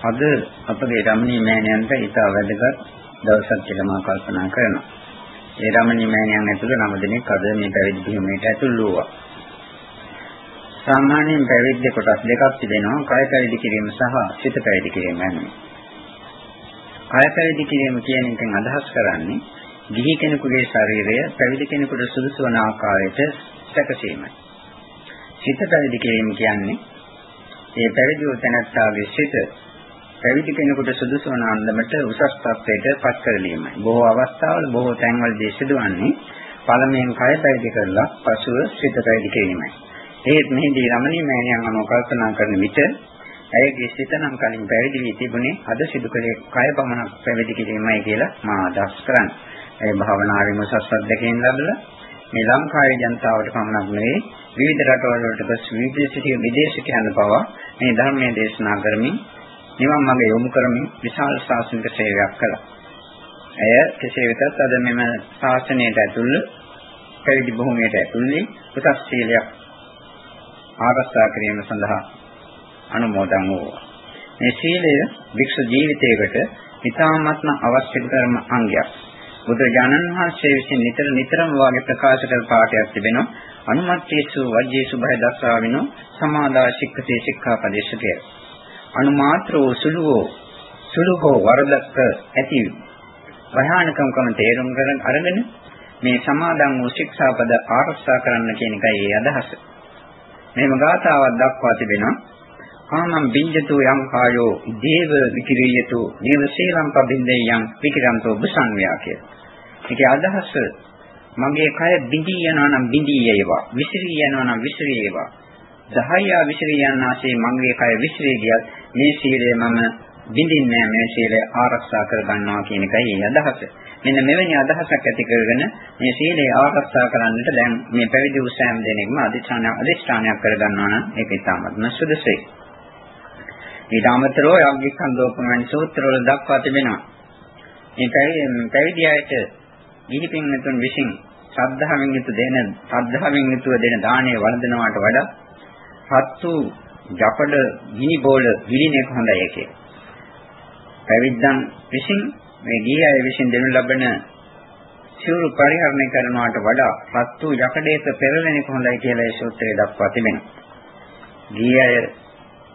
අද අපගේ රමණීය මෑණියන්ට ඉතා වැදගත් දවසක් කියලා මා කල්පනා කරනවා. ඒ රමණීය මෑණියන් ඇතුළු නම දෙනෙක් අද මේ පැවිදි පිළිමයට ඇතුළු වුණා. සාමාන්‍යයෙන් පැවිද්ද කොටස් දෙකක් තිබෙනවා. කය පැවිදි කිරීම සහ සිත පැවිදි කිරීම යන්නේ. කය පැවිදි කිරීම කියන එකෙන් අදහස් කරන්නේ ගිහි කෙනෙකුගේ ශරීරය පැවිදි කෙනෙකුට සුදුසු වන ආකාරයට සැකසීමයි. සිත පැවිදි කිරීම කියන්නේ ඒ පැවිදි වූ තැනැත්තාගේ සිත පැවිදි කෙනෙකුට සුදුසු වන අන්දමට උසස් තත්ත්වයට පත් කරලීමයි. බොහෝ අවස්ථාවල බොහෝ තැන්වලදී සිදුවන්නේ පළමුවෙන් කය පැවිදි කරලා පසුව සිත පැවිදි කිරීමයි. ඒත් මෙහිදී රමණීය මෑණියන් අනුව කල්පනා කරන විට ඇයගේ සිත නම් කලින් පැවිදි වී තිබුණේ අද සිදු කළේ කය පමණක් පැවිදි කිරීමයි කියලා මා අදහස් කරන්නේ. ඒ භාවනාවෙම සස්වද්දකෙන් ලැබලා මේ ලංකාවේ ජනතාවට පමණක් නෙවෙයි විවිධ රටවල් වලට ගොස් විදේශික විදේශිකයන් පවා මේ ධර්මයේ දේශනා කරමින් නිවන් මාර්ගය යොමු කරමින් විශාල ශාසනික සේවයක් කළා. ඇය කෙසේ වෙතත් අද මෙම ශාසනයට ඇතුළු පැවිදි භූමියට ඇතුළේ උසස් සීලයක් ආරක්ෂා කිරීම සඳහා අනුමෝදන් වූවා. මේ සීලය වික්ෂ ජීවිතයකට ඉතාමත්ම අවශ්‍ය කරන අංගයක්. බුදුරජාණන් වහන්සේ විසින් නිතර නිතරම වාගේ ප්‍රකාශ කළ පාඩයක් තිබෙනවා. අනුමත්තේසු වජ්ජේසු භය දස්සාවිනෝ සමාදා ශික්කතේ ශික්ඛාපදේශ කියලා. අනුමාත්‍රෝ සුළුවෝ සුළුහෝ වරදක ඇති භයානකම්කම තේරුම් කරගෙන අරගෙන මේ සමාදන් වූ ශික්ෂාපද ආරක්ෂා කරන්න කියන එකයි ඒ අදහස. මෙහෙම ගාථාවක් දක්වා තිබෙනවා. කාමම් බින්ජතු යම් කායෝ දේව විකිරියතු දේව සේලම් පබින්දේ යම් විකිරන්තෝ බුසංව්‍යා කියලා. ඒකේ අදහස මගේ කය බිඳී යනවා නම් බිඳී යේවා විසිරී යනවා නම් විසිරී යේවා 10 විසිරී යනාසේ මගේ කය විසිරී ගියත් මේ සීලය මම බිඳින්නේ මේ සීලය ආරක්ෂා කර ගන්නවා කියන එකයි ඒ අදහස. මෙන්න මෙවැනි අදහසක් ඇති කරගෙන මේ සීලය ආරක්ෂා කරන්නට දැන් මේ පැවිදි වූ සෑම දෙනෙක්ම අධිෂ්ඨානයක් අධිෂ්ඨානයක් කර ගන්නවා නම් ඒක ඉතාමත්ම සුදුසුයි. ඊට අමතරව යග්ගිකන්දෝපමණ සූත්‍රවල දක්වා තිබෙනවා. මේ පැවිදි අයට ගිහි පින්වතුන් විසින් ශ්‍රද්ධාවෙන් යුතු දෙන ශ්‍රද්ධාවෙන් යුතුව දෙන දාණය වළඳනවාට වඩා සත්තු ජපඩ ගිනි බෝල විලින එක හොඳයි කියලා. පැවිද්දන් විසින් මේ ගිහි අය විසින් දෙනු ලබන සිවුරු පරිහරණය කරනවාට වඩා සත්තු යකඩයක පෙරලෙන එක හොඳයි කියලා ඒ සූත්‍රයේ දක්වා තිබෙනවා. ගිහි අය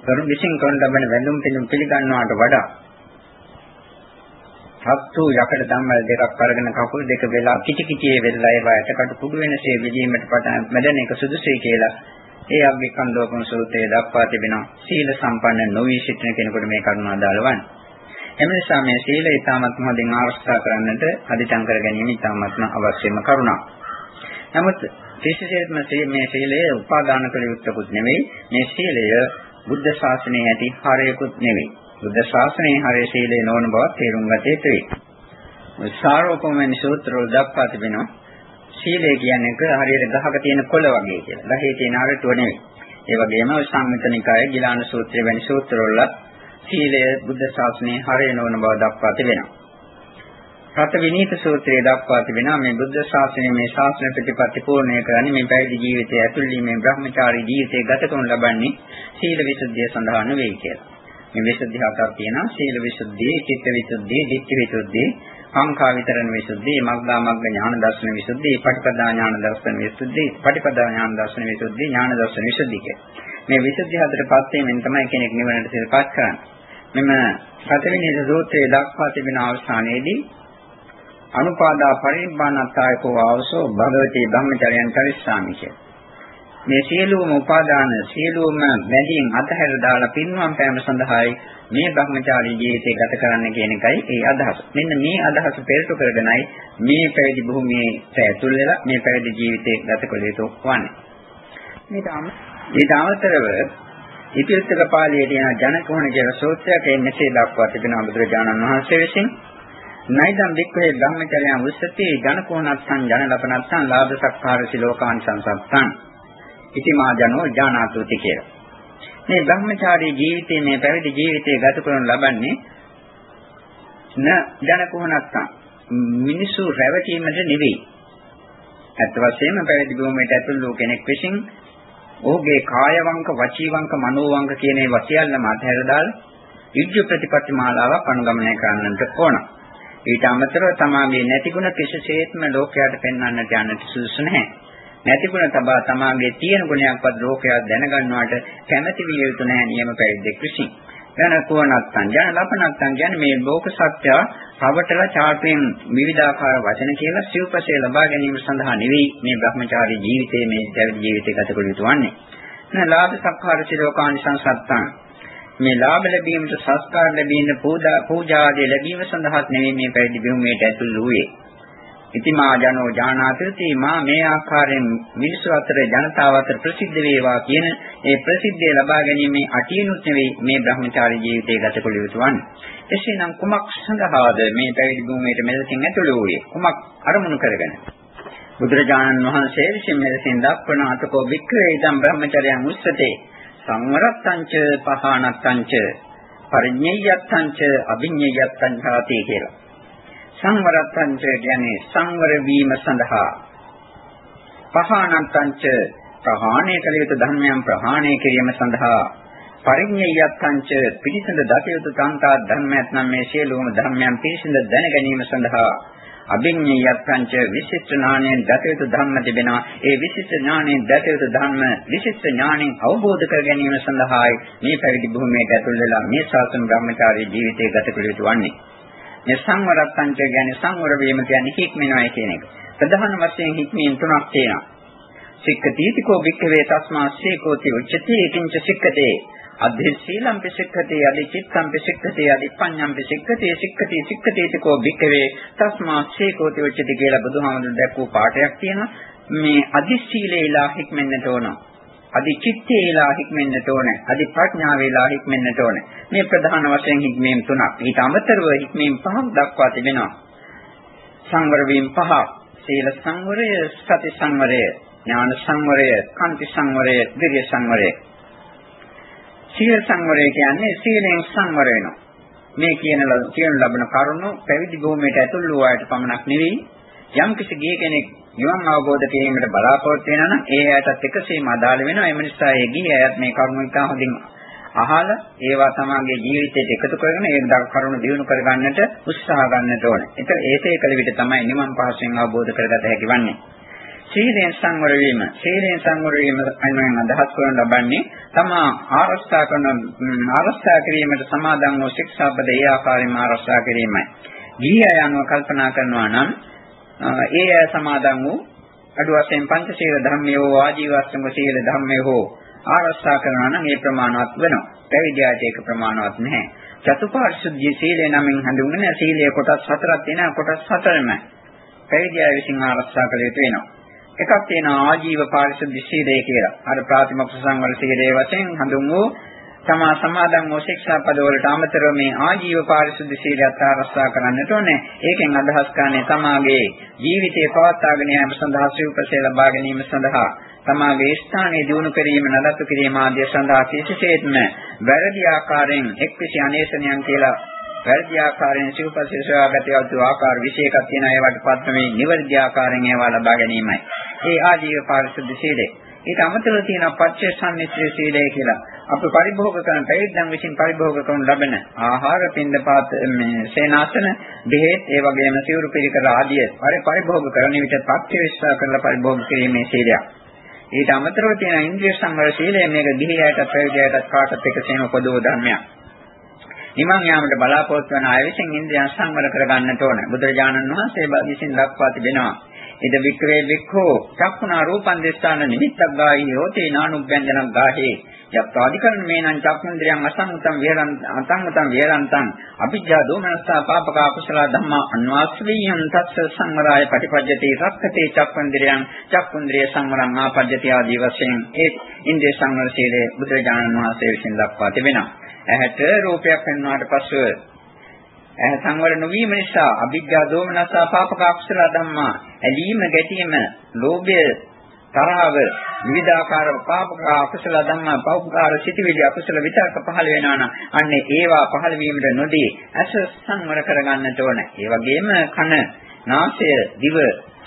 කරු විසින් කරන ලබන වැඳුම් පිළිම් පිළිගන්නවාට වඩා සත්තු යකඩ ධම්මල් දෙකක් අරගෙන කකුල් දෙක වෙලා කිචි කිචියේ වෙලා ඒවා යටකට කුඩු වෙනසේ විදීමට පටන් මැදෙන එක සුදුසුයි කියලා ඒ අභිකන්දෝපන සූත්‍රයේ දක්වා තිබෙනවා සීල සම්පන්න නොවි සිටින කෙනෙකුට මේ කරුණ අදාළවන්නේ එම නිසා මේ සීලය ඉතාමත් හොඳින් ආරක්ෂා කරන්නට අධිතං කර ගැනීම ඉතාමත්ම අවශ්‍යම කරුණක්. නමුත් විශේෂයෙන්ම මේ සීලය උපාදාන කළ යුත්තකුත් නෙවෙයි. මේ සීලය බුද්ධ ශාසනයේ ඇති හරයකුත් නෙවෙයි. බුද්ධ ශාසනයේ හරය සීලය නොවන බව තේරුම් ගත යුතුයි. සාරෝපමෙන් සූත්‍රවල දක්වා තිබෙනවා සීලය කියන්නේ හරියට ගහක තියෙන කොළ වගේ කියලා. ගහේ තියෙන අරටුව නෙවෙයි. ඒ වගේම සංයුතනිකායේ ගිලාන සූත්‍රය වැනි සූත්‍රවල සීලය බුද්ධ ශාසනයේ හරය නොවන බව දක්වා තිබෙනවා. රත විනීත සූත්‍රයේ දක්වා තිබෙනවා මේ බුද්ධ ශාසනය මේ ශාසන ප්‍රතිපත්ති පූර්ණය කරන්නේ මේ පැවිදි ජීවිතය ඇතුළේ මේ බ්‍රහ්මචාරී ජීවිතය ගත කරනු ලබන්නේ සීල විසුද්ධිය සඳහා නෙවෙයි කියලා. මේ විසුද්ධි හතරක් තියෙනවා සීල විසුද්ධිය, චිත්ත විසුද්ධිය, ධිට්ඨි විසුද්ධිය, කාංකා විතරණ විසුද්ධිය, මග්ගා මග්ග ඥාන දර්ශන විසුද්ධිය, පටිපදා ඥාන දර්ශන විසුද්ධිය, පටිපදා ඥාන දර්ශන විසුද්ධිය, ඥාන දර්ශන විසුද්ධිය. මේ විසුද්ධි හතරපත් වීමෙන් තමයි කෙනෙක් නිවනට සිතපත් කරන්නේ. මෙම සතරවෙනි සූත්‍රයේ දක්වා තිබෙන අවස්ථානයේදී අනුපාදා පරිබ්බානත්තායකෝ ආවසෝ භගවතී ධම්මචර්යයන් පරිස්සාමි කිය. මේ සියලුම උපාදාන සියලුම බැඳීම් අතහැර දාලා පින්වම් පෑම සඳහායි මේ භ්‍රමචාරී ජීවිතය ගත කරන්න කියන එකයි ඒ අදහස. මෙන්න මේ අදහස පෙරට කරගෙනයි මේ පැවිදි භූමියේ ඇතුල් වෙලා මේ පැවිදි ජීවිතය ගත කළ යුතු වන්නේ. ඊට අමතරව ඉතිරිතක පාළියේ තියෙන ජනකෝණ කියලා සූත්‍රයක් එන්නේ දක්වා තිබෙනවා බුදුරජාණන් වහන්සේ විසින් නයිදම් වික්ඛේ ධම්මචර්යයන් උස්සති ජනකෝණස්සං ජනලපනස්සං ලාභ සක්කාර සිලෝකාන් සංසත්තං ඉතිමා ජනෝ ඥානාතුති කියලා. මේ ධම්මචාරී ජීවිතයේ මේ පැවිදි ජීවිතය ගත කරනු ලබන්නේ න ජනකෝණස්සං මිනිසු රැවටීමට නෙවෙයි. අත් වශයෙන්ම පැවිදි භූමියට ඇතුළු කෙනෙක් විසින් ඔහුගේ කාය වංක, වචී වංක, මනෝ වංක කියන ඒ වසියල්ලම අතහැර දාලා ඉජ්ජ ප්‍රතිපත්ති මාලාවක් අනුගමනය කරන්නට ඕන. ඊට අමතරව තමාගේ නැතිගුණ කිසිසේත්ම ලෝකයට පෙන්වන්නට යන්නට සුදුසු නැහැ. නැතිගුණ තබා තමාගේ තියෙන ගුණයක්වත් ලෝකයා දැනගන්නවට කැමැති විය යුතු නැහැ නියම පැවිද්දෙක් විසින්. යන කුවණත්තන් යන ලපනත්තන් කියන්නේ මේ ලෝක සත්‍ය රවටලා චාටුවෙන් විවිධාකාර වචන කියලා සිව්පසේ ලබා ගැනීම සඳහා නෙවෙයි මේ Brahmachari ජීවිතයේ මේ පැවිදි ජීවිතය ගත කළ යුතු වන්නේ. නැ ලාභ සක්කාර සිලෝකානි සංසත්තං මේ ලාභ ලැබීමට සංස්කාර ලැබීම පූජා පූජා ආදී ලැබීම සඳහා නෙවෙයි මේ පැවිදි භූමියට ඇතුළු වූයේ. ඉතිමා ජනෝ ජානාති මා මේ ආකාරයෙන් මිනිසු අතර ජනතාව අතර ප්‍රසිද්ධ වේවා කියන ඒ ප්‍රසිද්ධිය ලබා ගැනීමේ අටියනුත් නෙවෙයි මේ බ්‍රහ්මචාරී ජීවිතය ගත කළ යුතු වන්නේ. එසේනම් කුමක් සඳහාද මේ පැවිදි භූමියට මෙලෙසින් ඇතුළු වූයේ? කුමක් අරමුණු කරගෙන? බුදුරජාණන් වහන්සේ විසින් මෙලෙසින් දක්වන අතකෝ වික්‍රේ ඉදම් බ්‍රහ්මචර්යයන් උස්සතේ සංවරත්තංච පහානත්තංච පරිඤ්ඤයත්තංච අභිඤ්ඤයත්තං ඡාති කියලා. සංවරත්තංච කියන්නේ සංවර වීම සඳහා පහානත්තංච ප්‍රහාණය කළ යුතු ධර්මයන් ප්‍රහාණය කිරීම සඳහා පරිඤ්ඤයත්තංච පිළිසඳ දත යුතු කාන්තා ධර්මයක් නම් මේ සියලුම ධර්මයන් පිළිසඳ දැන ගැනීම සඳහා අභිඤ්ඤයත්ංච විශිෂ්ට ඥාණයෙන් දතයුතු ධම්ම තිබෙනවා. ඒ විශිෂ්ට ඥාණයෙන් දතයුතු ධම්ම විශිෂ්ට ඥාණයෙන් අවබෝධ කර ගැනීම සඳහායි මේ පැවිදි භූමියට ඇතුල් වෙලා මේ ශාසන බ්‍රහ්මචාරී ජීවිතය ගත කළ යුතු වන්නේ. මේ සංවරත්තංච කියන්නේ සංවර වීම කියන්නේ හික්මනවයි කියන එක. ප්‍රධාන වශයෙන් හික්මීම් තුනක් තියෙනවා. සික්කතීතිකෝ වික්කවේ තස්මා සීකෝති උච්චති කිංච සික්කතේ අධි සීලම් පිසික්ඛතේ අධි චිත්තම් පිසික්ඛතේ අධි පඤ්ඤම් පිසික්ඛතේ සික්ඛතේ සික්ඛතේතිකෝ භික්ඛවේ තස්මා සීකෝති උච්චති කියලා බුදුහාමුදුරු දැක්වූ පාඩයක් තියෙනවා මේ අධි සීලේලා හික්මෙන්නට ඕන අධි චිත්තේලා හික්මෙන්නට ඕන අධි ප්‍රඥාවේලා හික්මෙන්නට ඕන. මේ ප්‍රධාන වශයෙන් හික්මීම් තුනක්. ඊට අමතරව හික්මීම් පහක් දක්වා තිබෙනවා. සංවර වීම පහ සීල සංවරය සති සංවරය ඥාන සංවරය කාන්ති සංවරය විරිය සංවරය. සීල සංවරය කියන්නේ සීලෙන් සංවර වෙනවා. මේ කියන කියන ලබන කරුණු පැවිදි භූමියට ඇතුල් වූ අයට පමණක් නෙවෙයි. යම් කිසි ගිය කෙනෙක් නිවන් අවබෝධ කිරීමට බලාපොරොත්තු වෙනා නම් ඒ අයටත් එකසේම අදාළ වෙනවා. ඒ නිසා ඒ ගිය අයත් මේ කරුණු ඉතා හොඳින් අහලා ඒවා තමගේ ජීවිතයට එකතු කරගෙන ඒ කරුණු දියුණු කරගන්නට උත්සාහ ගන්නට ඕනේ. ඒක ඒකේ කල විට තමයි නිවන් පහසෙන් අවබෝධ කරගත හැකි වන්නේ. සීලෙන් සංවර වීම සීලෙන් සංවර වීම අනුවෙන් අදහස් කරන ලබන්නේ තමා ආරක්ෂා කරන ආරක්ෂා කිරීමට සමාදන් වූ ශික්ෂාපද ඒ ආකාරයෙන්ම ආරක්ෂා කිරීමයි. ගිහි අය අනුව කල්පනා කරනවා නම් ඒ අය සමාදන් වූ අඩු වශයෙන් පංචශීල ධර්මයේ හෝ ආජීවස්තම සීල ධර්මයේ හෝ ආරක්ෂා කරනවා නම් ඒ ප්‍රමාණවත් වෙනවා. පැවිදියාට ඒක ප්‍රමාණවත් නැහැ. චතුපාරිශුද්ධ සීලය නමින් හඳුන්වන සීලයේ කොටස් හතරක් තියෙනවා කොටස් හතරම පැවිදියා විසින් ආරක්ෂා කළ යුතු වෙනවා. එකක් තියෙනවා ආජීව පාරිශුද්ධ සීලය කියලා. අර ප්‍රාතිමොක්ෂ සංවර සීලයේ වශයෙන් හඳුන් වූ තමා සමාදන් වූ ශික්ෂා පදවලට අමතරව මේ ආජීව පාරිශුද්ධ සීලයත් ආරක්ෂා කරන්නට ඕනේ. ඒකෙන් අදහස් කරන්නේ තමාගේ ජීවිතේ පවත්වාගෙන යාම සඳහා සිව්පසේ ලබා ගැනීම සඳහා තමාගේ ස්ථානයේ දිනු කිරීම නඩත්තු කිරීම ආදී සඳහා කිසිසේත්ම වැරදි ආකාරයෙන් එක්විසි අනේසනයන් කියලා වැරදි ආකාරයෙන් සිව්පස්සේ සොයාගත යුතු ආකාර විශේෂයක් තියෙනවා ඒවට පත්‍රමේ නිවැරදි ආකාරයෙන් ඒවා ලබා ගැනීමයි. ඒ ආජීව පාරිශුද්ධ සීලය. ඊට අමතරව තියෙනවා පච්චේ සම්මිත්‍රී සීලය කියලා. අපි පරිභෝග කරන පැවිද්දන් විසින් පරිභෝග කරනු ලබන ආහාර පින්දපාත මේ සේනාසන දෙහෙත් ඒ වගේම සිවුරු පිළිකර ආදිය පරිභෝග කරන විට පච්චේ විශ්වාස කරලා පරිභෝග කිරීමේ සීලයක්. ඊට අමතරව තියෙන ඉන්ද්‍රිය සංවර සීලය මේක ගිහියයට පැවිදියට කාටත් එකසේම පොදව ධර්මයක්. නිමන් යාමට බලාපොරොත්තු වන අය විසින් ඉන්ද්‍රියන් සංවර කර ගන්නට ඕන. බුදුරජාණන් වහන්සේ විසින් දක්වා තිබෙනවා. ඉද වික්‍රේ වික්ඛෝ චක්ඛුනා රූපං දෙස්සාන නිමිත්තක් ගාහි හෝති නානුබ්බන්ජනක් ගාහි. යත්වාදිකරණ මේනං චක්ඛුන්ද්‍රයන් අසංගතං විහරං අසංගතං විහරන්තං අභිජ්ජා දෝමනස්සා පාපක අකුසල ධම්මා අන්වාස්වියං තස්ස සංවරාය පටිපජ්ජති රක්ඛතේ චක්ඛුන්ද්‍රයන් චක්ඛුන්ද්‍රය සංවරං ආපජ්ජති ආදී වශයෙන් ඒ ඉන්ද්‍රිය සංවර සීලේ බුදුරජාණන් වහන්සේ විසින් දක්වා තිබෙනවා. ඇහැට රූපයක් පෙන්වනාට පසුව ඇහැ සංවර නොවීම නිසා අභිජ්ජා දෝමනස පාපක අකුසල ධම්මා ඇලීම ගැටීම ලෝභය තරහව විවිධාකාර පාපක අකුසල ධම්මා පෞපකාර සිටිවිලි අකුසල විතර්ක පහළ වෙනවා නම් අන්නේ ඒවා පහළ වීමට නොදී ඇස සංවර කරගන්නට ඕන. ඒ වගේම කන, නාසය, දිව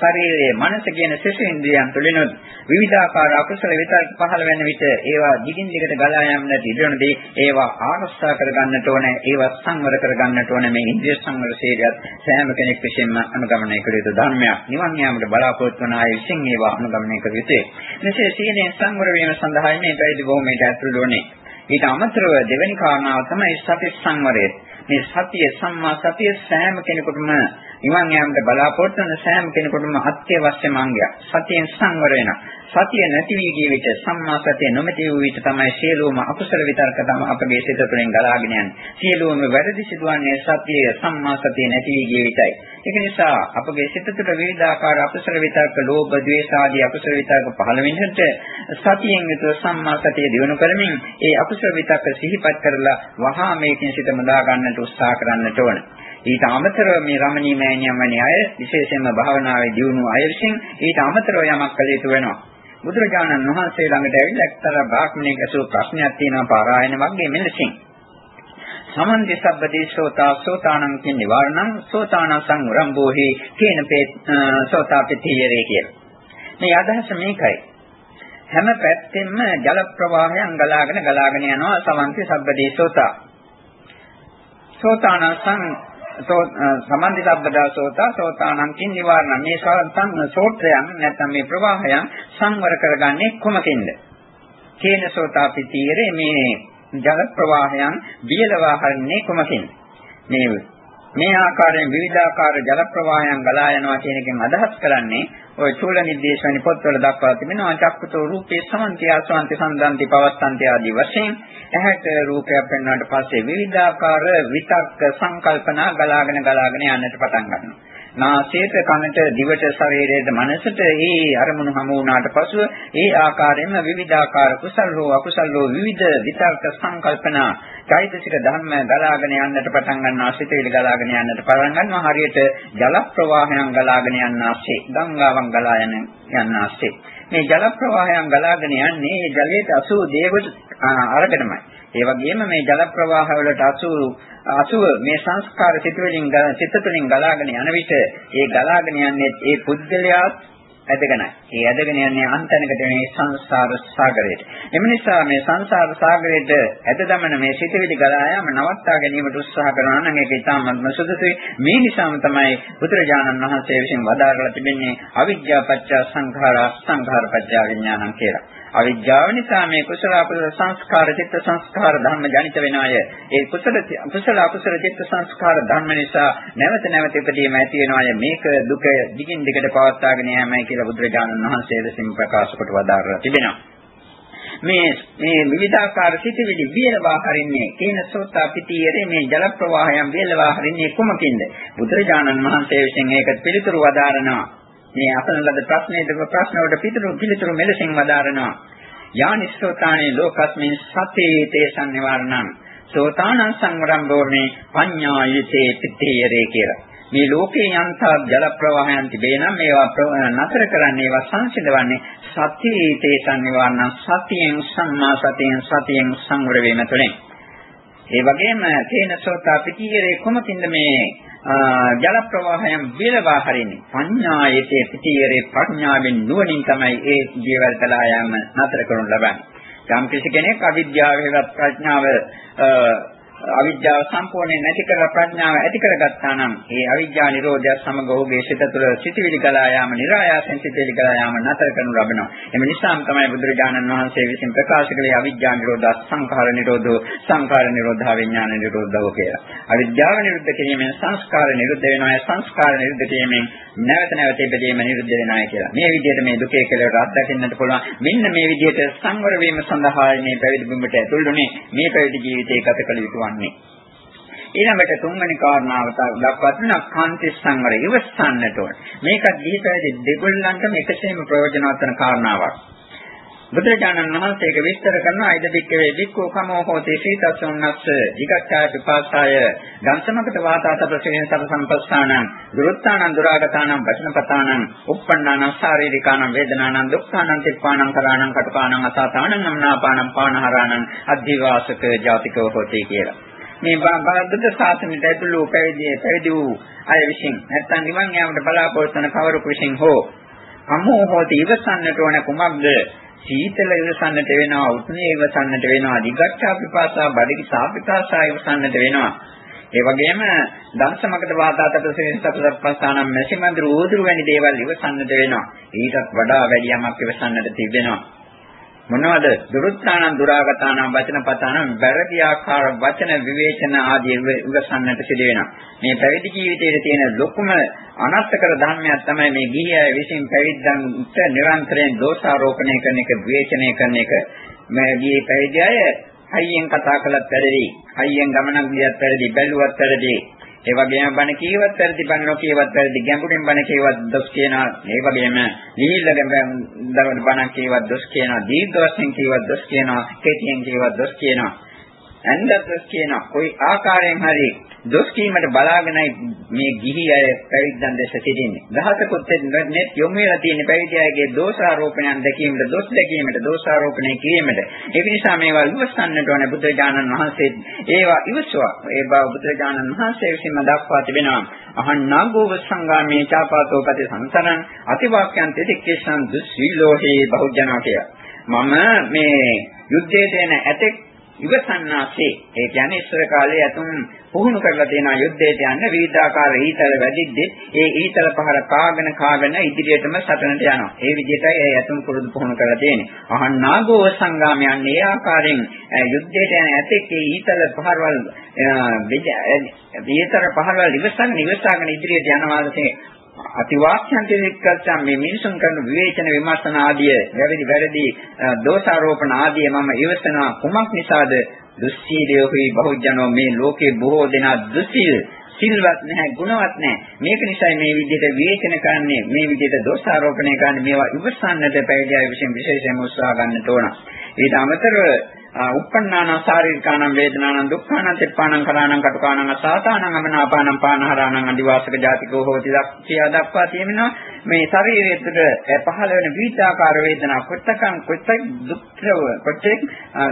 ශරීරයේ මනස කියන සෙසු ඉන්ද්‍රියන් තුළිනුත් විවිධාකාර අකුසල විතර්ක පහළ වෙන විට ඒවා දිගින් දිගට ගලා යාම නැති ඉදරණදී ඒවා ආරක්ෂා කරගන්නට ඕනේ ඒවා සංවර කරගන්නට ඕනේ. මේ ඉන්ද්‍රිය සංවර ශීලයත් සෑම කෙනෙක් විසින්ම අනුගමනය කළ යුතු ධර්මයක්. නිවන් යාමට බලාපොරොත්තු වන අය විසින් ඒවා අනුගමනය කළ යුතුයි. මෙසේ සීලෙන් සංවර වීම සඳහා මේ පැවිදි බොහොමයට ඇතුළු වන්නේ ඊට අමතරව දෙවෙනි කාරණාව තමයි සති සංවරය. මේ සතිය සම්මා සතිය සෑම කෙනෙකුටම නිවන් යාමට බලාපොරොත්තු වන සෑම කෙනෙකුටම අත්‍යවශ්‍යම අංගයක්. සතියෙන් සංවර වෙනවා. සතිය නැති වී ගිය විට සම්මා සතිය නොමැති වූ විට තමයි සියලුම අකුසල විතර්ක තම අපගේ සිත තුළින් ගලාගෙන යන්නේ. සියලුම වැරදි සිදුවන්නේ සතිය සම්මා සතිය නැති වී ගිය විටයි. ඒක නිසා අපගේ සිත තුළ විවිධාකාර අකුසල විතර්ක, ලෝභ, ද්වේෂ ආදී අකුසල විතර්ක පහළ වෙනකොට සතියෙන් යුතුව සම්මා සතිය දිනු කරමින් ඒ අකුසල විතර්ක සිහිපත් කරලා වහා මේකෙන් සිත මදා ගන්නට උත්සාහ කරන්නට ඕන. ඊට අමතරව මේ රමණී මෑණියන් වැනි අය විශේෂයෙන්ම භාවනාවේ දියුණු අය විසින් ඊට අමතරව යමක් කළ යුතු වෙනවා. බුදුරජාණන් වහන්සේ ළඟට ඇවිල්ලා එක්තරා බ්‍රාහ්මණයෙක් අසු ප්‍රශ්නයක් තියෙනවා පාරායන වගේ මෙලෙසින්. සමන්ති සබ්බදී සෝතා සෝතානං කින් නිවාරණං සෝතානං සංවරං බෝහි කේන පේ සෝතාපිතියරේ කියලා. මේ අදහස මේකයි. හැම පැත්තෙම ජල ප්‍රවාහයන් ගලාගෙන ගලාගෙන යනවා සමන්ති සබ්බදී සෝතා. සෝතානං සං සමන්ති සබ්බදා සෝතා සෝතානං කින් නිවාරණ මේ සං සෝත්‍රයන් නැත්නම් මේ ප්‍රවාහයන් සංවර කරගන්නේ කොමකින්ද? කේන සෝතාපි තීරේ මේ ජල ප්‍රවාහයන් බියලවා හරින්නේ කොමකින්ද? මේ මේ ආකාරයෙන් විවිධාකාර ජල ප්‍රවාහයන් ගලා යනවා කියන එකෙන් අදහස් කරන්නේ ඔය චූල නිදේශවනි පොත්වල දක්වා තිබෙනවා. චක්කතෝ රූපේ සමන්ති ආසවන්ති සම්දන්ති පවත්තන්ති ආදී වශයෙන් ඇහැට රූපයක් පෙන්වනාට පස්සේ විවිධාකාර විතක්ක සංකල්පනා ගලාගෙන ගලාගෙන යන්නට පටන් ගන්නවා. නාසයට කනට දිවට ශරීරයට මනසට ඒ අරමුණු හමු වුණාට පසුව ඒ ආකාරයෙන්ම විවිධාකාර කුසල් හෝ අකුසල් හෝ විවිධ විතර්ක සංකල්පනා චෛතසික ධර්ම ගලාගෙන යන්නට පටන් ගන්නවා සිතේලි ගලාගෙන යන්නට පටන් ගන්නවා. හරියට ජල ප්‍රවාහයන් ගලාගෙන යන්නාසේ ගංගාවන් ගලා යන යන්නාසේ මේ ජල ප්‍රවාහයන් ගලාගෙන යන්නේ මේ ජලයට අසු දේවට අරගෙනමයි. ඒ වගේම මේ ජල ප්‍රවාහ වලට අසු අසුව මේ සංස්කාර සිත වලින් සිත තුළින් ගලාගෙන යන විට ඒ ගලාගෙන යන්නේ ඒ පුද්ගලයාත් ඇදගෙනයි. ඒ ඇදගෙන යන්නේ අන්තනකට මේ සංසාර සාගරයට. එම නිසා මේ සංසාර සාගරයට ඇද දමන මේ සිතවිලි ගලා යාම නවත්තා ගැනීමට උත්සාහ කරනවා නම් ඒක ඉතාමත්ම සුදුසුයි. මේ නිසාම තමයි බුදුරජාණන් වහන්සේ විසින් වදාරලා තිබෙන්නේ අවිද්‍යාව පත්‍ය සංඛාරා සංඛාර පත්‍ය විඥානං කියලා. අවිද්‍යාව නිසා මේ කුසල අකුසල සංස්කාර චිත්ත සංස්කාර ධර්ම ජනිත වෙන අය ඒ කුසල කුසල අකුසල චිත්ත සංස්කාර ධර්ම නිසා නැවත නැවත ඉදීම ඇති වෙන අය මේක දුක දිගින් දිගට පවත්වාගෙන යෑමයි කියලා බුදුරජාණන් වහන්සේ ලෙසින් ප්‍රකාශ කොට වදාරලා තිබෙනවා. මේ මේ විවිධාකාර සිටිවිලි වියලවා හරින්නේ කේන සෝතා පිටියේ මේ ජල ප්‍රවාහයන් වියලවා හරින්නේ කුමකින්ද බුදුරජාණන් වහන්සේ විසින් ඒක පිළිතුරු වදාරනවා මේ අසන ලද ප්‍රශ්නයේ ප්‍රශ්න වලට පිටුරු පිළිතුරු මෙලෙසින් වදාරනවා. යානිස්සෝතානේ ලෝකස්මින් සතේ තේසන් නිවාරණං සෝතානං සංවරම්භෝනේ පඤ්ඤායිතේ පිටේරේ කියලා. මේ ලෝකේ යන්තා ජල ප්‍රවාහයන් තිබේ නම් මේවා නතර කරන්නේ ඒවා සංසිඳවන්නේ සතියේ තේසන් නිවාරණං සතියෙන් සම්මා සතියෙන් සතියෙන් සංවර වීම තුළින්. ඒ වගේම තේන සෝතා පිටියේ කොමකින්ද මේ ජල ප්‍රවාහයන් විලවා හරින්නේ? පඤ්ඤායතේ පිටියරේ ප්‍රඥාවෙන් නුවණින් තමයි ඒ ජීවල් තලා යාම නතර කරනු ලබන්නේ. යම් කිසි කෙනෙක් අවිද්‍යාවේවත් ප්‍රඥාව අවිද්‍යාව සම්පූර්ණයෙන් නැති කර ප්‍රඥාව ඇති කරගත්තා නම් ඒ අවිද්‍යා නිරෝධය සමග ඔහුගේ සිත තුළ සිටිවිලි ගලා යාම નિરાයාසෙන් සිටිවිලි ගලා යාම නතර කරනු ලබනවා. එම නිසාම තමයි බුදුරජාණන් වහන්සේ විසින් ප්‍රකාශ කළේ අවිද්‍යා නිරෝධ සංඛාර නිරෝධෝ සංඛාර නිරෝධා විඥාන නිරෝධෝ කියලා. අවිද්‍යාව නිරුද්ධ කිරීමෙන් සංස්කාර නිරුද්ධ වෙනවා. සංස්කාර නිරුද්ධ කිරීමෙන් නැවත නැවත ඉපදීම නිරුද්ධ වෙනවා කියලා. මේ විදිහට මේ දුකේ කෙලවර අත්දකින්නට පුළුවන්. මෙන්න මේ විදිහට සංවර වීම සඳහා මේ පැවිදි බිමට ඇතුළුනේ මේ පැවිදි ජීවිතය ගත කළ යුතු වන්නේ. ඊළඟට තුන්වෙනි කාරණාව දක්වා තියෙන කාන්ති සංවරය ඉවස්සන්නට ඕන. මේකත් දීපැවිදි දෙගොල්ලන්ටම එකසේම ප්‍රයෝජනවත් වන කාරණාවක්. බුදුරජාණන් වහන්සේ ඒක විස්තර කරනවා අයිද බික්කවේ බික්කෝ කමෝ හෝති සීතස්සුන්නස්ස විගච්ඡාය පිපාසාය ගන්සමකට වාතාත ප්‍රසිරෙන් සබ සම්පස්සානං දුරුත්තානං දුරාගතානං වචනපතානං uppannānaṁ ශාරීරිකානං වේදනානං දුක්ඛානං තිප්පානං කරාණං කටපානං අසාතානං නම්නාපානං පානහරාණං අද්ධිවාසක ජාතිකව හෝති කියලා. මේ බුද්ධ ශාසනයට ඇතුළු පැවිදි පැවිදි වූ අය විසින් නැත්තම් නිවන් යාමට බලාපොරොත්තු වන කවරෙකු විසින් හෝ අමෝ හෝති ඉවසන්නට ඕන කුමක්ද? සීතල ඉවසන්නට වෙනවා උෂ්ණය ඉවසන්නට වෙනවා දිගච්ඡා පිපාසා බඩගි සාපිපාසා ඉවසන්නට වෙනවා. ඒ වගේම දංශමකට වාදාතට සේසතපස්සානම් මෙසිමඳුරු ඌදුරු වැනි දේවල් ඉවසන්නට වෙනවා. ඊටත් වඩා වැඩි යමක් ඉවසන්නට තිබෙනවා. මොනවද දුරුත්තානම් දුරාගතානම් වචනපතානම් වැරදි ආකාර වචන විවේචන ආදී ඉවසන්නට සිදු වෙනවා. මේ පැවිදි ජීවිතයේ තියෙන ලොකුම අනර්ථකර ධර්මයක් තමයි මේ ගිහියය විසින් පැවිද්දන්ට නිරන්තරයෙන් දෝෂාරෝපණය කරන එක, විවේචනය කරන එක. මේ ගිහි පැවිදි අය හයියෙන් කතා කළත් වැරදි, හයියෙන් ගමනක් ගියත් වැරදි, බැලුවත් වැරදි, ඒ වගේම බණ කීවත් වැරදි බණ නොකියවත් වැරදි ගැඹුරින් බණ කීවත් දොස් කියනවා ඒ වගේම නිහිල්ල බණ කීවත් දොස් කියනවා දීර්ඝ වශයෙන් කීවත් දොස් කියනවා කෙටියෙන් කීවත් දොස් කියනවා ඇන්දත් දොස් කියනවා કોઈ ආකාරයෙන් හරි දොස් කීමට බලාගෙනයි මේ ගිහි අය පැවිද්දන් දැස සිටින්නේ. දහසකුත් net යොමු වෙලා තියෙන පැවිදි අයගේ දෝෂාරෝපණයන් දැකීමට, දොස් දැකීමට, දෝෂාරෝපණය කිරීමට. ඒක නිසා මේවා ඉවසන්නට ඕන බුදුරජාණන් වහන්සේ ඒවා ඉවසුවා. ඒ බව බුදුරජාණන් වහන්සේ විසින්ම දක්වා තිබෙනවා. අහන්නාගෝව සංගාමේ චාපාතෝ පති සංසරං අතිවාක්‍යං තෙතික්කේසං දුස්සීලෝහි බහුජනෝ කිය. මම මේ යුද්ධයේ දෙන ඇතෙක් ඉවසන්නාසේ ඒ කියන්නේ ඉස්සර කාලේ අතුන් පුහුණු කරලා තියෙන යුද්ධයට යන්න විවිධාකාර ඊතල වැඩිද්දී ඒ ඊතල පහර කාගෙන කාගෙන ඉදිරියටම සටනට යනවා. ඒ විදිහටයි ඒ අතුන් පුරුදු පුහුණු කරලා තියෙන්නේ. අහන්නාගෝ සංගාමයන් මේ ආකාරයෙන් යුද්ධයට යන ඇතෙක් ඒ ඊතල පහරවල් ඊතල පහරවල් ඉවසන් ඉවසාගෙන ඉදිරියට යනවා අතිවාක්‍යන්ත එක්කච්චා මේ මිනිසුන් කරන විවේචන විමර්ශන ආදිය වැරදි වැරදි දෝෂාරෝපණ ආදිය මම ඉවසනවා කුමක් නිසාද? දුස්සීලයෝහි බහුජනෝ මේ ලෝකේ බොහෝ දෙනා දුස්සීල සිල්වත් නැහැ ගුණවත් නැහැ. මේක නිසා මේ විදිහට විවේචන කරන්නේ මේ විදිහට දෝෂාරෝපණය කරන්නේ. මේවා ඉවසන්නට පැවිදි අය විසින් විශේෂයෙන්ම උත්සාහ ගන්නට ඕන. ඊට අමතරව උප්පන්නාන ශාරීරිකානම් වේදනානම් දුක්ඛානම් තෙප්පානම් කරානම් කටුකානම් අසාතානම් අමනාපානම් පානහරානම් අදිවාසක ජාතිකෝ හෝති දක්ඛියා දක්වා තියෙනවා. මේ ශරීරය තුළ පහළ වෙන විචාකාර වේදනා කොත්තකම් කොත්තක් දුක්ඛව කොත්තෙක්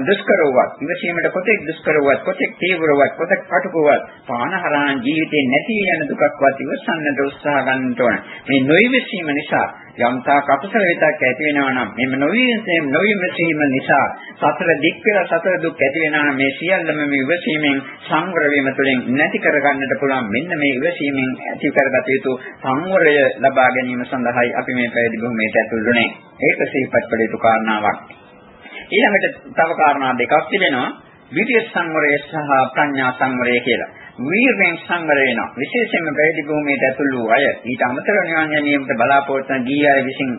දුෂ්කරවත් ඉවසීමට කොතෙක් දුෂ්කරවත් කොතෙක් තීව්‍රවත් කොතෙක් කටුකවත් පානහරානම් ජීවිතේ නැති යන දුකක්වත් ඉවසන්නට උත්සාහ ගන්න ඕන. මේ නොයිවසීම නිසා යම්තා කපසල විතක් ඇති වෙනවා නම් මෙම නොවිසීම නොවිසීම නිසා සතර දික් වෙලා සතර දුක් ඇති වෙනවා නම් මේ සියල්ලම මේ ඉවසීමෙන් සංවර වීම තුළින් නැති කර ගන්නට පුළුවන්. මෙන්න මේ ඉවසීමෙන් ඇති කරගත යුතු සංවරය ලබා ගැනීම සඳහායි අපි මේ පැවිදි භූමියට ඇතුළුනේ. ඒක සිහිපත් කළ යුතු කාරණාවක්. ඊළඟට තව කාරණා දෙකක් තිබෙනවා. විද්‍ය සංවරය සහ ප්‍රඥා සංවරය කියලා. වීරයෙන් සංවර වෙනවා. විශේෂයෙන්ම පැවිදි භූමියට ඇතුළු අය ඊට අමතරව නිවන් ගැනීමට බලාපොරොත්තු වන දී අය විසින්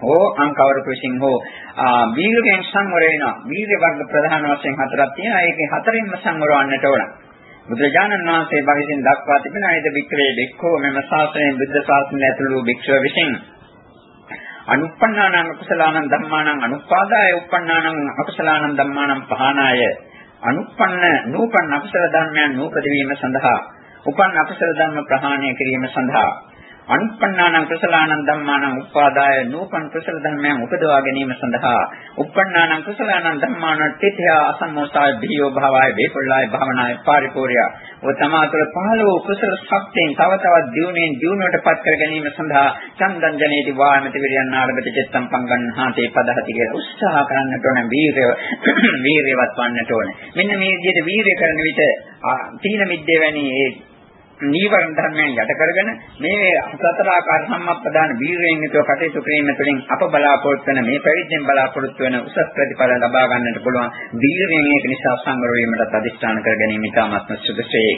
හෝ අංකවරක විසින් හෝ වීරයෙන් සංවර වෙනවා. වීර්ය වර්ග ප්‍රධාන වශයෙන් හතරක් තියෙනවා. ඒකේ හතරින්ම සංවරවන්නට ඕන. බුදුරජාණන් වහන්සේ භාවිතින් දක්වා තිබෙන ආයත වික්‍රේ දෙක්කෝ මෙම ශාසනයෙන් බුද්ධ ශාසනය ඇතුළු භික්ෂුව විසින් අනුප්පන්නානං අකුසලානං ධම්මානං අනුපාදාය උප්පන්නානං අකුසලානං ධම්මානං පහනාය අනුප්පන්න නූපන්න අකුසල ධර්මයන් නූපද වීම සඳහා උපන්න අකුසල ධර්ම ප්‍රහාණය කිරීම සඳහා අනුප්පන්නානං කුසලානං ධම්මානං උපාදාය නූපන් කුසල ධර්මයන් උපදවා ගැනීම සඳහා උප්පන්නානං කුසලානං ධම්මානං තිතය අසම්මෝසාය බියෝ භාවය වේපොල්ලාය භවනාය පාරිපෝරිය ඔය තමාතුල පහළ වූ කුසල ශක්තියෙන් තව තවත් දියුණුවෙන් දියුණුවට පත් කර ගැනීම සඳහා චන්දන් ජනේති වාමති විරියන් ආරබත චත්තම් පංගන්හාතේ පදහති කියලා උත්සාහ කරන්නට ඕන වීරය වීරයවත් වන්නට ඕන. මෙන්න මේ විදිහට වීරය කරන විට තීන මිද්දේ වැනි ඒ නීවරණ ධර්මයන් යට කරගෙන මේ සතර ආකාර සම්මප්පදාන වීරයෙන් යුතුව කටයුතු කිරීම තුළින් අප බලාපොරොත්තු වෙන මේ පැවිද්දෙන් බලාපොරොත්තු වෙන උසස් ප්‍රතිඵල ලබා ගන්නට පුළුවන් වීරයෙන් ඒක නිසා සංවර වීමට අධිෂ්ඨාන කර ගැනීම ඉතාමත්ම සුදුසුයි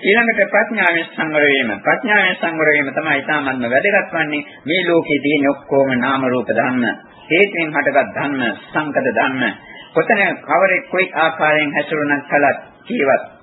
ඊළඟට ප්‍රඥාවෙන් සංවර වීම. ප්‍රඥාවෙන් සංවර වීම තමයි ඉතාමත්ම වැදගත් වන්නේ. මේ ලෝකයේ තියෙන ඔක්කොම නාම රූප ධර්ම. හේතුයෙන් හටගත් ධර්ම සංකත ධර්ම. කොතන කවරෙක් කොයි ආකාරයෙන් හැසිරුණත් කලත් කීවත්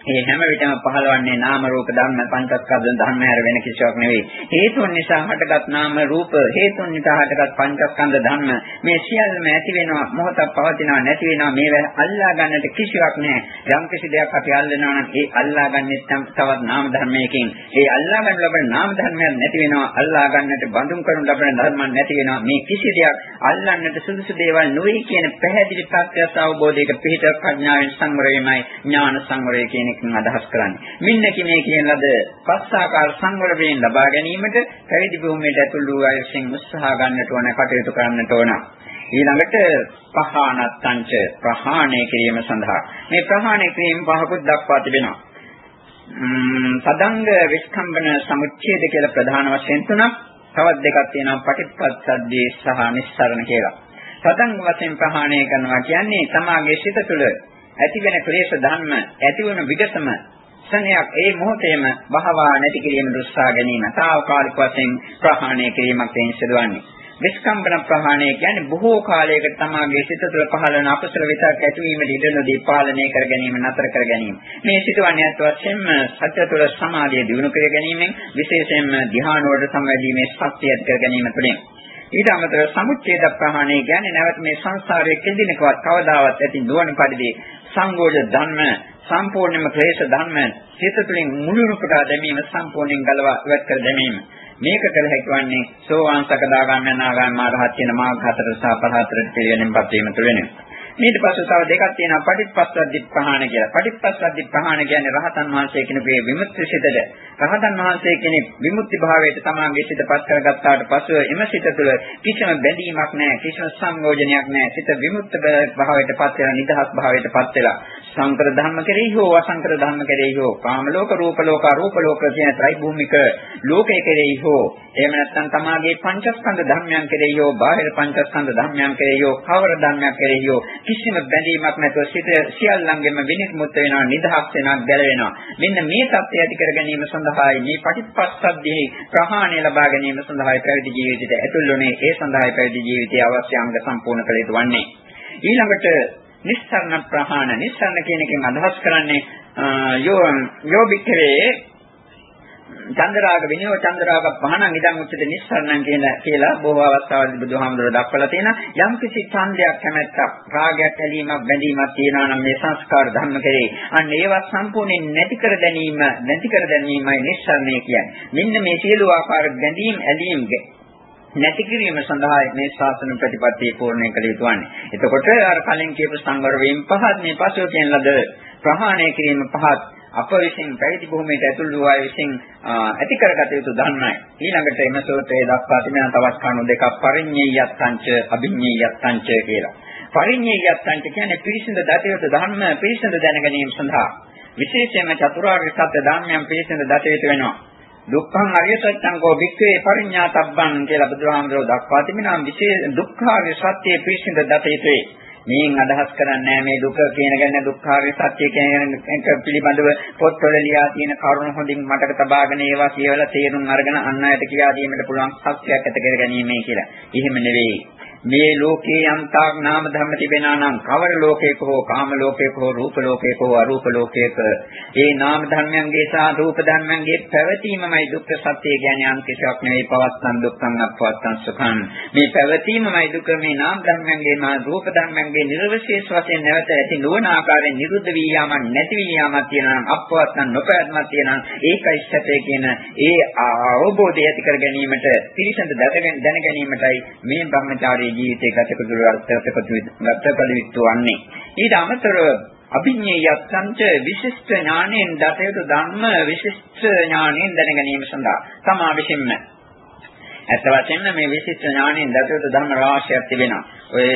ඒ හැම විටම පහළවන්නේ නාම රූප ධර්ම පංචස්කන්ධ ධර්ම හැර වෙන කිසිවක් නෙවෙයි. හේතුන් නිසා හටගත් නාම රූප හේතුන් නිසා හටගත් පංචස්කන්ධ ධර්ම මේ සියල්ලම ඇති වෙනවා මොහොතක් පවතිනවා නැති වෙනවා මේවා අල්ලා ගන්නට කිසිවක් නැහැ. යම් කිසි දෙයක් අපි අල්ලනවා නම් ඒ අල්ලා ගන්නෙත් තවත් නාම ධර්මයකින්. ඒ අල්ලා ගන්න ලබන නාම ධර්මයන් නැති වෙනවා. අල්ලා ගන්නට බඳුන් කරන ලබන ධර්මයන් නැති වෙනවා. මේ කිසි දෙයක් අල්ලන්නට සුදුසු දේවල් නොවේ කියන පැහැදිලි ප්‍රත්‍යක්ෂ අවබෝධයක පිහිට ප්‍රඥාවෙන් සංවරයමයි ඥාන සංවරය කියන එකෙන් අදහස් කරන්නේ. මෙන්න කිමේ කියන ලද පස්සාකාර සංවරයෙන් ලබා ගැනීමට පැවිදි භූමියට ඇතුළු වූ අයසින් උත්සාහ ගන්නට ඕන කටයුතු කරන්නට ඕන. ඊළඟට පහානත්තංච ප්‍රහාණය කිරීම සඳහා මේ ප්‍රහාණය කිරීම පහකුත් දක්වා තිබෙනවා. සදංග විස්කම්බන සමුච්ඡේද කියලා ප්‍රධාන වශයෙන් තුනක් තවත් දෙකක් තියෙනවා පටිච්චසද්දී සහ නිස්සරණ කියලා. සදංග වශයෙන් ප්‍රහාණය කරනවා කියන්නේ තමාගේ සිත තුළ ඇතිවෙන ක්ලේශ ධර්ම ඇතිවන විගසම සනයක් ඒ මොහොතේම බහවා නැති කිරීම දුස්සා ගැනීම తాවකාලික වශයෙන් ප්‍රහාණය කිරීමක් වෙන සිදුවන්නේ. විස්කම්බන ප්‍රහාණය කියන්නේ බොහෝ කාලයකට තමාගේ සිත තුළ පහළන අපසල විතක් ඇතිවීමට ඉඩ නොදී පාලනය කර ගැනීම නතර කර ගැනීම. මේ සිදුවන්නේ අත් වශයෙන්ම සත්‍ය තුළ සමාධිය දිනු කර ගැනීමෙන් විශේෂයෙන්ම ධ්‍යාන වලට සමවැදීමේ ශක්තිය ඇති කර ගැනීම තුළින් ඊට අමතරව සමුච්ඡේද ප්‍රහාණය කියන්නේ නැවත මේ සංසාරයේ කෙදිනකවත් කවදාවත් ඇති නොවන පරිදි සංගෝධ ධර්ම සම්පූර්ණයෙන්ම ක්ලේශ ධර්ම සිත තුළින් මුළුණු කොට දැමීම සම්පූර්ණයෙන් ගලවා ඉවත් කර දැමීම. මේක කළ හැකි වන්නේ සෝවාන් සකදාගාමී අනාගාමී මාර්ග හත් වෙන මාර්ග හතර සහ පහ හතරට පිළිවෙලින්පත් වීම තුළ වෙනවා ඊට පස්සේ තව දෙකක් තියෙනවා පටිච්චසද්දි ප්‍රහාණ කියලා. පටිච්චසද්දි ප්‍රහාණ කියන්නේ රහතන් වහන්සේ කෙනෙකුගේ විමුක්ති සිතද. රහතන් වහන්සේ කෙනෙක් විමුක්ති භාවයට තමාගේ සිතපත් කරගත්තාට පසුව එම සිත තුළ කිසිම බැඳීමක් නැහැ, කිසිම සංයෝජනයක් නැහැ. සිත විමුක්ත භාවයට පත් වෙලා නිදහස් භාවයට පත් වෙලා සංකර ධර්ම කෙරෙහි හෝ අසංකර ධර්ම කෙරෙහි හෝ කාම ලෝක රූප ලෝක අරූප ලෝක කියන ත්‍රිභූමික ලෝකයේ කෙරෙහි හෝ එහෙම නැත්නම් තමාගේ පංචස්කන්ධ ධර්මයන් කෙරෙහි හෝ බාහිර පංචස්කන්ධ ධර්මයන් කෙරෙහි හෝ කවර ධර්මයක් කෙරෙහි හෝ කිසිම බැඳීමක් නැතුව සිත සියල්ලංගෙම විනිර්මුත් වෙනවා නිදහස් වෙනවා ගැලවෙනවා මෙන්න මේ தත්ත්වය ඇති කර ගැනීම සඳහායි මේ පටිච්චසමුප්පාදයේ ප්‍රහාණය ලබා ගැනීම සඳහායි පැවිදි ජීවිතයට ඇතුළුනේ ඒ සඳහායි පැවිදි ජීවිතයේ අවශ්‍ය අංග සම්පූර්ණ කළ යුතු වන්නේ. ඊළඟට නිස්සරණ ප්‍රහාණ නිස්සරණ කියන එකෙන් අදහස් කරන්නේ යෝ යෝ බික්කවේ චන්ද්‍රාග විනෝ චන්ද්‍රාග පහණන් ඉදන් උච්චිත නිස්සරණන් කියන කියලා බොහෝ අවස්ථාවලදී බුදුහාමුදුරුවෝ දක්වලා තියෙනවා. යම් කිසි ඡන්දයක් කැමැත්තක් රාගයක් ඇලීමක් බැඳීමක් තියෙනවා නම් මේ සංස්කාර ධර්ම කෙරේ අන්න ඒවා සම්පූර්ණයෙන් නැති කර ගැනීම නැති කර ගැනීමයි නිස්සරණය කියන්නේ. මෙන්න මේ සියලු ආකාර බැඳීම් ඇලීම් නැති කිරීම සඳහා මේ ශාසන ප්‍රතිපත්තිය පූර්ණය කළ යුතු වන්නේ. එතකොට අර කලින් කියපු සංවර වීම පහත් මේ පසුව කියන ලද ප්‍රහාණය කිරීම පහත් අප විසින් පැවිදි භූමියට ඇතුළු වූ අය විසින් ඇති කරගත යුතු ධර්මයි. ඊළඟට එම සූත්‍රයේ දක්වා තිබෙන තවත් කරුණු දෙකක් පරිඤ්ඤයයත්ංච අභිඤ්ඤයයත්ංච කියලා. පරිඤ්ඤයයත්ංච කියන්නේ පිරිසිඳ දතයුතු ධර්ම පිරිසිඳ දැන ගැනීම සඳහා විශේෂයෙන්ම චතුරාර්ය සත්‍ය ධර්මයන් පිරිසිඳ දතයුතු වෙනවා. දුක්ඛං අරිය සත්‍යං කෝ වික්ඛේ පරිඤ්ඤාතබ්බං කියලා බුදුහාමුදුරුවෝ දක්වා තිබෙනවා විශේෂ දුක්ඛාරිය සත්‍ය පිරිසිඳ දතයුතුයි. මේන් අදහස් කරන්නේ මේ දුක කියන ගැන දුක්ඛාරිය සත්‍ය කියන එක පිළිබඳව පොත්වල ලියා තියෙන කරුණු හොඳින් මතක තබාගෙන ඒවා කියවලා තේරුම් අරගෙන අන් අයට කියා දීමට පුළුවන් ශක්තියක් ඇති කර ගැනීම කියලා. එහෙම නෙවෙයි. මේ ලෝකේ යම්තාක් නාම ධර්ම තිබෙනා නම් කවර ලෝකයක හෝ කාම ලෝකයක හෝ රූප ලෝකයක හෝ අරූප ලෝකයක ඒ නාම ධර්මයන්ගේ සහ රූප ධර්මයන්ගේ පැවතීමමයි දුක්ඛ සත්‍ය කියන්නේ. අන් කිසිවක් නෙවෙයි පවත්තන් දුක්ඛං අපවත්තන් සුඛං. මේ පැවතීමමයි දුක. මේ නාම ධර්මයන්ගේ මා රූප ධර්මයන්ගේ නිර්වශේෂ වශයෙන් නැවත ඇති නොවන ආකාරයෙන් නිරුද්ධ වී යාමක් නැති වී යාමක් තියෙනවා අපවත්තන් නොපැවැත්මක් තියෙනවා ඒකයි සත්‍ය කියන ඒ අවබෝධය ඇති කර ගැනීමට පිළිසඳ දැන ගැනීමටයි මේ බ්‍රහ්මචාරී මේ ජීවිතේ ගත කළ යුතු වන්නේ. ඊට අමතරව අභිඤ්ඤයයන්ච විශිෂ්ට ඥාණයෙන් දතයුතු ධර්ම විශිෂ්ට ඥාණයෙන් දැන ගැනීම සඳහා තමා විසින්ම ඇත්ත වශයෙන්ම මේ විශිෂ්ට ඥාණයෙන් දතයුතු ධර්ම රාශියක් තිබෙනවා. ඔය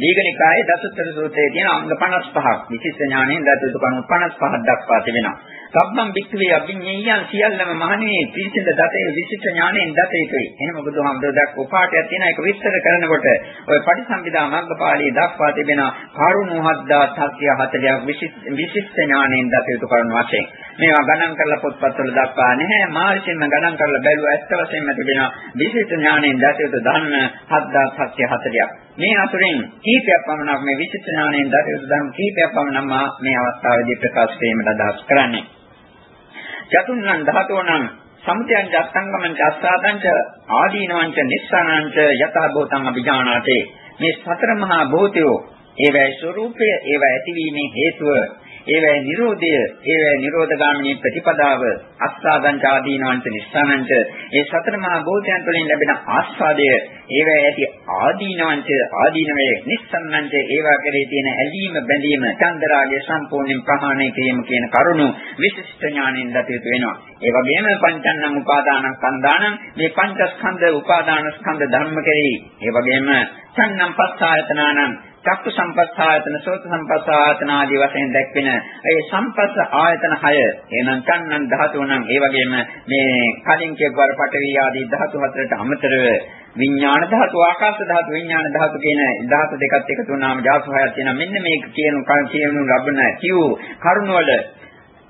දීඝනිකායේ දසුත්තර සූත්‍රයේ තියෙන අංග 55ක් විශිෂ්ට ඥාණයෙන් දතයුතු කරුණු 55ක් දක්වා තිබෙනවා. සබ්බම් වික්ඛවේ අභිඤ්ඤයයන් සියල්ලම මහණේ පිළිසිඳ දතේ විශිෂ්ට ඥාණයෙන් දත යුතුයි. එහෙම බුදුහාමුදුරුවෝ දක්ව පාඩයක් තියෙන එක විස්තර කරනකොට ඔය පටිසම්භිදා මග්ගපාළියේ දක්වා තිබෙන කරුණු 7740ක් විශිෂ්ට ඥාණයෙන් දත යුතු කරුණු වශයෙන්. මේවා ගණන් කරලා පොත්පත්වල දක්වා නැහැ. මා විසින්ම ගණන් කරලා බැලුවා ඇත්ත වශයෙන්ම තිබෙන විශිෂ්ට ඥාණයෙන් දත යුතු ධර්ම 7740ක්. මේ අතුරින් කීපයක් පමණක් මේ විචිත්ත ඥාණයෙන් දරියුතු ධර්ම කීපයක් පමණක් මේ අවස්ථාවේදී ප්‍රකාශ කිරීමට අදහස් කරන්නේ. චතුන්නම් ධාතෝනම් සමුදයන් ජස්සංගමං චස්සාදංච ආදීනවංච නිස්සානංච යතහ භූතං අභිජානාතේ. මේ සතර මහා භූතයෝ ඒවැයි ස්වરૂපය ඒවැයි ඇතිවීමේ හේතුව ඒවැයි Nirodhaය ඒවැයි Nirodhagaamini ප්‍රතිපදාව අස්සාදංච ආදීනවංච නිස්සානංච ඒ සතර මහා භූතයන් තුළින් ලැබෙන ආස්වාදය ඒවැයි ඇති ආදීනවංච ආදීනවේ නිස්සන්නංච ඒවා කෙරෙහි තියෙන ඇලීම බැඳීම චන්දරාගය සම්පූර්ණයෙන් ප්‍රහාණය කිරීම කියන කරුණු විශිෂ්ට ඥාණයෙන් දතියුතු වෙනවා. ඒ වගේම පංචන්නම් උපාදානං ස්කන්ධානං මේ පංචස්කන්ධ උපාදාන ස්කන්ධ ධර්ම කෙරෙහි ඒ වගේම සන්නම් පස්සායතනානං චක්කු සම්පස්සායතන සෝත සම්පස්සායතන ආදී වශයෙන් දැක්වෙන ඒ සම්පස්ස ආයතන 6 එනං කන්නන් ධාතු නම් ඒ වගේම මේ කලින් කියවර පටවි ආදී ධාතු හතරට අමතරව විඥාන ධාතු ආකාශ ධාතු විඥාන ධාතු කියන ධාතු දෙකත් එකතු වුණාම ධාතු හයක් තියෙනවා. මෙන්න මේක කියන කියනු ලබන කිව් කරුණවල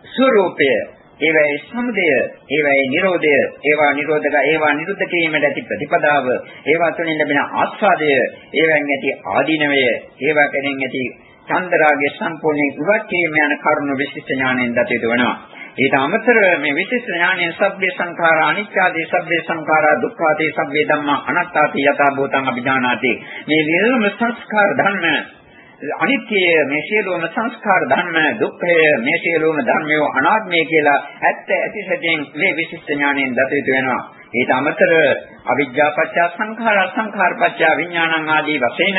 ස්වરૂපය ඒවැයි සමුදය, ඒවැයි නිරෝධය, ඒවා නිරෝධක, ඒවා නිරුද්ධ කිරීමට ඇති ප්‍රතිපදාව, ඒවා තුළින් ලැබෙන ආස්වාදය, ඒවෙන් ඇති ආදීනවය, ඒවා කෙරෙන් ඇති චන්දරාගයේ සම්පූර්ණ ඉවත් කිරීම යන කරුණු විශිෂ්ට ඥාණයෙන් දතිත වෙනවා. ඊට අමතරව මේ විශේෂ ඥානයේ සබ්බේ සංඛාරා අනිත්‍යාදී සබ්බේ සංඛාරා දුක්ඛාදී සබ්බේ ධම්මා අනාත්තාදී යථා භූතං අභිඥානාති මේ නිර්ම සංස්කාර ධර්ම අනිත්‍ය මේ සියලුම සංස්කාර ධර්ම දුක්ඛය මේ සියලුම ධර්මයෝ අනාත්මය කියලා ඇත්ත ඇති සැටියෙන් මේ විශිෂ්ට ඥාණයෙන් දත යුතු වෙනවා. ඊට අමතර අවිජ්ජා පත්‍ය සංඛාර සංඛාර පත්‍ය විඥානං ආදී වශයෙන්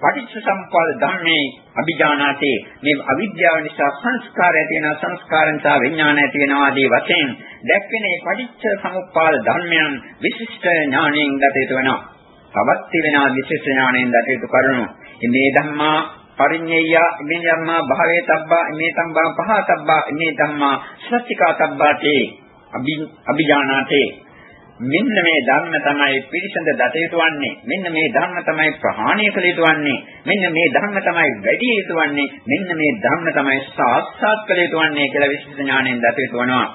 පටිච්ච සම්පදාය ධර්මයේ අභිජානාති මේ අවිද්‍යාව නිසා සංස්කාර ඇති වෙන සංස්කාර නිසා විඥාන ඇති වෙනවා ආදී වශයෙන් දැක්වෙන මේ පටිච්ච සමුප්පාද ධර්මයන් විශිෂ්ට ඥාණයෙන් දත යුතු වෙනවා. තවත් තිබෙනා විශේෂ ඥාණයෙන් දත යුතු කරුණු මේ ධම්මා පරිඤ්ඤය මේ ධම්මා භාවේ තබ්බා මේ තම්බා පහතබ්බා මේ ධම්මා සත්‍චිකා තබ්බාතේ අභිජානාතේ. මෙන්න මේ ධර්ම තමයි පිරිසඳ දත යුතු වන්නේ. මෙන්න මේ ධර්ම තමයි ප්‍රහාණය කළ යුතු වන්නේ. මෙන්න මේ ධර්ම තමයි වැඩි යුතු වන්නේ. මෙන්න මේ ධර්ම තමයි සාක්ෂාත් කළ යුතු වන්නේ කියලා විශේෂ ඥාණයෙන් දත යුතු වෙනවා.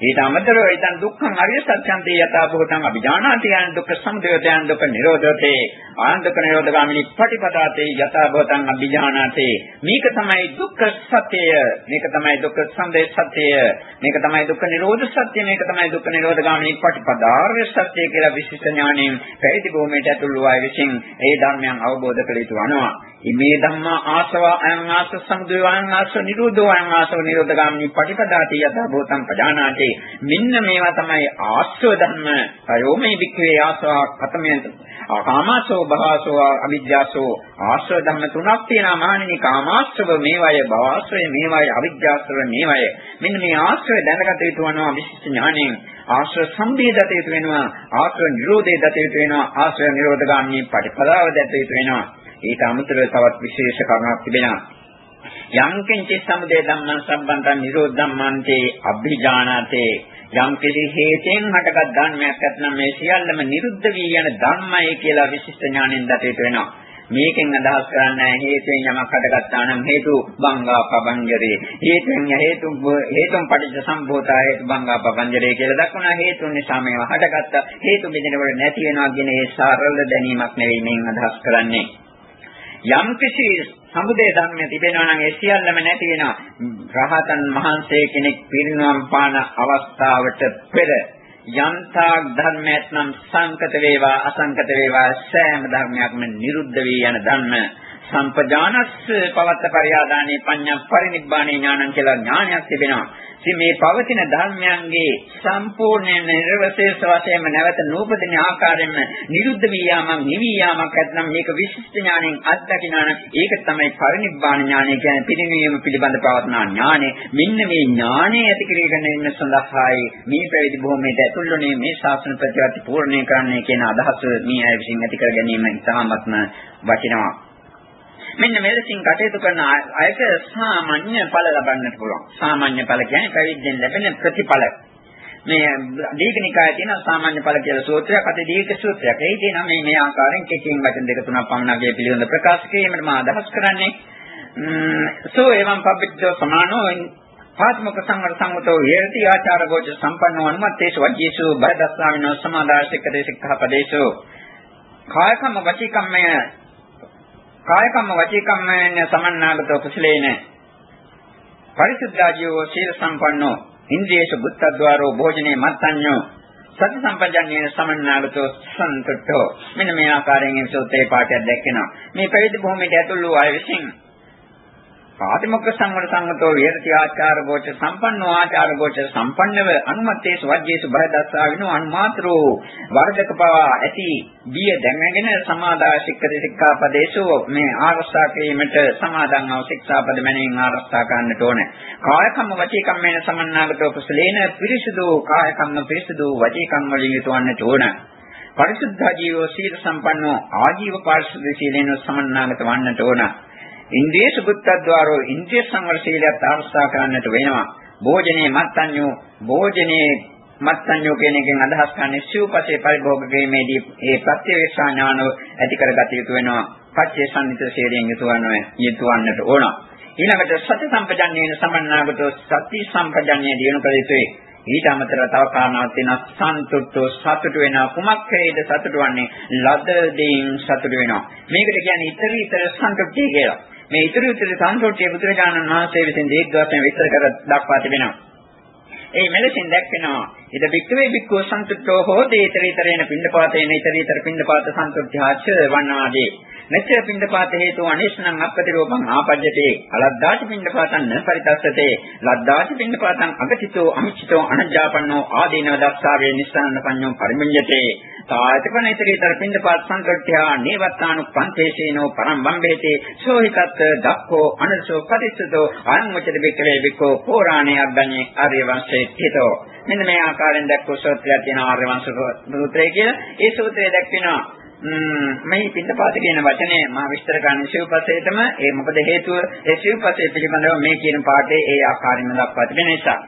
ඊට අමතරව ඉතින් දුක්ඛං අරිය සත්‍යන්තේ යථා භූතං අභිජානාති යන දුක්ඛ සමුදයත යන දුක්ඛ නිරෝධතේ ආනන්දක නිරෝධගාමිනී පටිපදාතේ යථා භූතං අභිජානාතේ මේක තමයි දුක්ඛ සත්‍යය මේක තමයි දුක්ඛ සමුදය සත්‍යය මේක තමයි දුක්ඛ නිරෝධ සත්‍යය මේක තමයි දුක්ඛ නිරෝධගාමිනී පටිපදාර්ය සත්‍යය කියලා විශේෂ ඥාණයෙන් පැවිදි භූමියට ඇතුළු අය විසින් ඒ ධර්මයන් අවබෝධ කළ යුතු වනවා. ඉමේ ධම්මා ආසව අයං ආස සමුදය අයං ආස නිරෝධෝ අයං ආස නිරෝධගාමිනී පටිපදාති යථා භූතං පජානාති. මෙන්න මේවා තමයි ආශ්‍රව ධර්ම ප්‍රයෝමේ වික්‍රේ ආසවා කතමෙන් කාමාසෝ භාසෝ අවිජ්ජාසෝ ආශ්‍රව ධර්ම තුනක් තියෙනවා. මහණෙනි කාමාශ්‍රව මේවය භවශ්‍රය මේවය අවිජ්ජාශ්‍රව මේවය. මෙන්න මේ ආශ්‍රය දැනගත යුතු වෙනවා විශිෂ්ට ඥාණයෙන්. ආශ්‍රව සම්බේධත යුතු වෙනවා. ආශ්‍රව නිරෝධය දත යුතු වෙනවා. ආශ්‍රව නිරෝධගාමී පටිපදාව දත යුතු වෙනවා. ඊට අමතරව තවත් විශේෂ කරුණක් තිබෙනවා. යම් කිංචි සමුදය ධම්මං සම්බන්තං නිරෝධ ධම්මන්තේ අභිජානාතේ යම් කිසි හේතෙන් හටගත් ධර්මයක් නැත්නම් මේ සියල්ලම නිරුද්ධ වී යන ධර්මයි කියලා විශිෂ්ට ඥාණයෙන් දතේට වෙනවා. මේකෙන් අදහස් කරන්නේ හේතුයෙන් යමක් හටගත්තා නම් හේතු බංගා පබංජරේ හේතුන් හේතු හේතුන් පටිච්ච සම්භූතා හේතු බංගා පබංජරේ කියලා දක්වන හේතුන් නිසා මේවා හටගත්තා හේතු බෙදෙනකොට නැති වෙනවා කියන ඒ සරල දැනීමක් නෙවෙයි මේන් අදහස් කරන්නේ යම් කිසි සමුදේ ධර්මය තිබෙනවා නම් ඒ සියල්ලම නැති වෙනවා. රහතන් වහන්සේ කෙනෙක් පිරිනවම් පාන අවස්ථාවට පෙර යම්තාක් ධර්මයක් නම් සංකත වේවා අසංකත වේවා සෑම ධර්මයක්ම නිරුද්ධ වී යන ධර්ම සම්පජානස් පවත්ත පරියාදානේ පඤ්ඤා පරිනිබ්බානේ ඥානං කියලා ඥානයක් තිබෙනවා. ඉතින් මේ පවතින ධර්මයන්ගේ සම්පූර්ණ නිර්වශේෂ වශයෙන්ම නැවත නූපදින ආකාරයෙන්ම නිරුද්ධ වී යාමක් නිවි යාමක් නැත්නම් මේක විශිෂ්ට ඥාණයෙන් අත්දකිනා නම් ඒක තමයි පරිනිබ්බාන ඥානය කියන්නේ පිරිනීම පිළිබඳ පවත්නා ඥානය. මෙන්න මේ ඥානය ඇති කරගෙන ඉන්න සඳහායි මේ පැවිදි භූමියට ඇතුළුනේ මේ ශාසන ප්‍රතිපත්ති පූර්ණේ කරන්නේ කියන අදහස මේ අය විසින් ඇති කර ගැනීම ඉතාමත්ම වටිනවා. මෙන්න මෙලෙසින් කටයුතු කරන අයට සාමාන්‍ය ඵල ලබන්නට පුළුවන්. සාමාන්‍ය ඵල කියන්නේ පැවිද්දෙන් ලැබෙන ප්‍රතිඵල. මේ දීඝනිකායේ තියෙන සාමාන්‍ය ඵල කියලා සූත්‍රයක් අත දීඝ සූත්‍රයක්. ඒ කියනවා මේ මේ ආකාරයෙන් කෙටියෙන් වචන දෙක තුනක් පමණගේ පිළිවෙල ප්‍රකාශ කිරීමට මා අදහස් කරන්නේ. සෝ එවං පබ්බිච්චෝ සමානෝ පාත්මක සංවර සංවතෝ හේති ආචාර ගෝච සම්පන්නෝ අනුමත්තේසු වජ්ජේසු බයදස්සාමිනෝ සමාදාසික දේශිකහ පදේසු කායකම්ම වචීකම්මය කාය කම්ම වචී කම්ම සමන්නාගතෝ කුසලේන පරිසුද්ධාජීවෝ සීල සම්පන්නෝ ඉන්ද්‍රියේසු බුද්ධද්වාරෝ භෝජනේ මත්ඤ්ඤෝ සති සම්පජන්ණය සමන්නාගතෝ සන්තුට්ඨෝ. මෙන්න මේ ආකාරයෙන් මේ සූත්‍රයේ පාඩයක් දැක්කෙනවා. මේ පැවිදි භූමියට ඇතුළු වූ අය විසින් පාතිමොක්ක සංවර සංගතෝ විහෙරති ආචාර ගෝච සම්පන්නෝ ආචාර ගෝච සම්පන්නව අනුමත්තේසු වජ්ජේසු බයදස්සා විනෝ අනුමාත්‍රෝ. වර්ධක පවා ඇති බිය දැනගෙන සමාදා ශික්කති සික්ඛාපදේසු මේ ආරක්ෂා කිරීමට සමාදන් වූ ශික්ෂාපද මැනීම ආරක්ෂා කරන්නට ඕනේ. කාය කම්ම වචී කම්මේන සමන්නාගතෝ කුසලේන පිරිසුදු කාය කම්ම පිරිසුදු වචී කම්ම වලින් යුතුවන්නට ඕනේ. පරිසුද්ධ ජීවෝ සීල සම්පන්නෝ ආජීව පාරිශුද්ධ සීලෙන් සමන්නාගත වන්නට ඕන. ඉන්ද්‍රිය සුගතද්වාරෝ ඉන්ද්‍රිය සංවර සීලයත් ආරක්ෂා කරන්නට වෙනවා. භෝජනේ මත්ඤ්ඤෝ භෝජනේ මත්ඤ්ඤෝ කියන එකෙන් අදහස් කරන්නේ සිව්පසේ පරිභෝග කිරීමේදී ඒ ප්‍රත්‍යවේක්ෂා ඥානව ඇති කරගත යුතු වෙනවා. පච්චේ සම්නිත සීලයෙන් යුතුවන්නේ යුතුවන්නට ඕන. ඊළඟට සති සම්පජන්ණයෙන් සමන්නාගතෝ සති සම්පජන්ණය දිනු කළ යුතුයි. ඊට අමතරව තව කාරණාවක් තියෙනවා සන්තුෂ්ඨෝ සතුට වෙනවා කුමක් හේද සතුට වන්නේ ලද දෙයින් සතුට වෙනවා මේකට කියන්නේ ඊතර ඊතර සන්තුෂ්ඨිය කියලා මේ ඊතර ඊතර සන්තුෂ්ඨිය බුදුරජාණන් වහන්සේ විසින් දීර්ඝවශයෙන් විස්තර කර දක්වා තිබෙනවා. ඒ මෙලෙසින් දැක්වෙනවා. ඉද බික්කවේ බික්කෝ සන්තුෂ්ඨෝ හෝදේ ඊතර ඊතරේන පින්නපාතේන ඊතර ඊතර පින්නපාත සන්තුෂ්ඨ්‍යාච වන්නාදී. නැච්ච පින්ඩපාත හේතු අනිෂ්ණං අප්පතිරෝපං ආපජ්ජතේ. අලද්දාච පින්ඩපාතං න පරිතස්සතේ ලද්දාච පින්ඩපාතං අගතිතෝ අමිච්ඡිතෝ අනජ්ජාපන්නෝ ආදීනව දස්සාවේ නිස්සන්න පඤ්ඤෝ පරිමුඤ්ඤතේ. තායතපන ඉතරීතර පින්ඩපාත සංකට්ඨ්‍යා නේවත්තානු පන්තේශේනෝ පරම් වම්බේතේ සෝහිතත් දක්ඛෝ අනසෝ පරිසුතෝ අනුමචද බිකලේ බිකෝ පෝරාණේ අග්ගණේ ආර්ය වංශේ තිතෝ. මෙන්න මේ ආකාරයෙන් දැක්වූ සූත්‍රයක් තියෙනවා ආර්ය වංශ සූත්‍රය කියලා. ඒ සූත්‍රය දැක්වෙනවා. මේ පිටපාත කියන වචනේ මා විස්තර කරන්න සිව්පසේටම ඒ මොකද හේතුව ඒ සිව්පසේ පිළිබඳව මේ කියන පාඩේ ඒ ආකාරයෙන්ම දක්වා තිබෙන නිසා.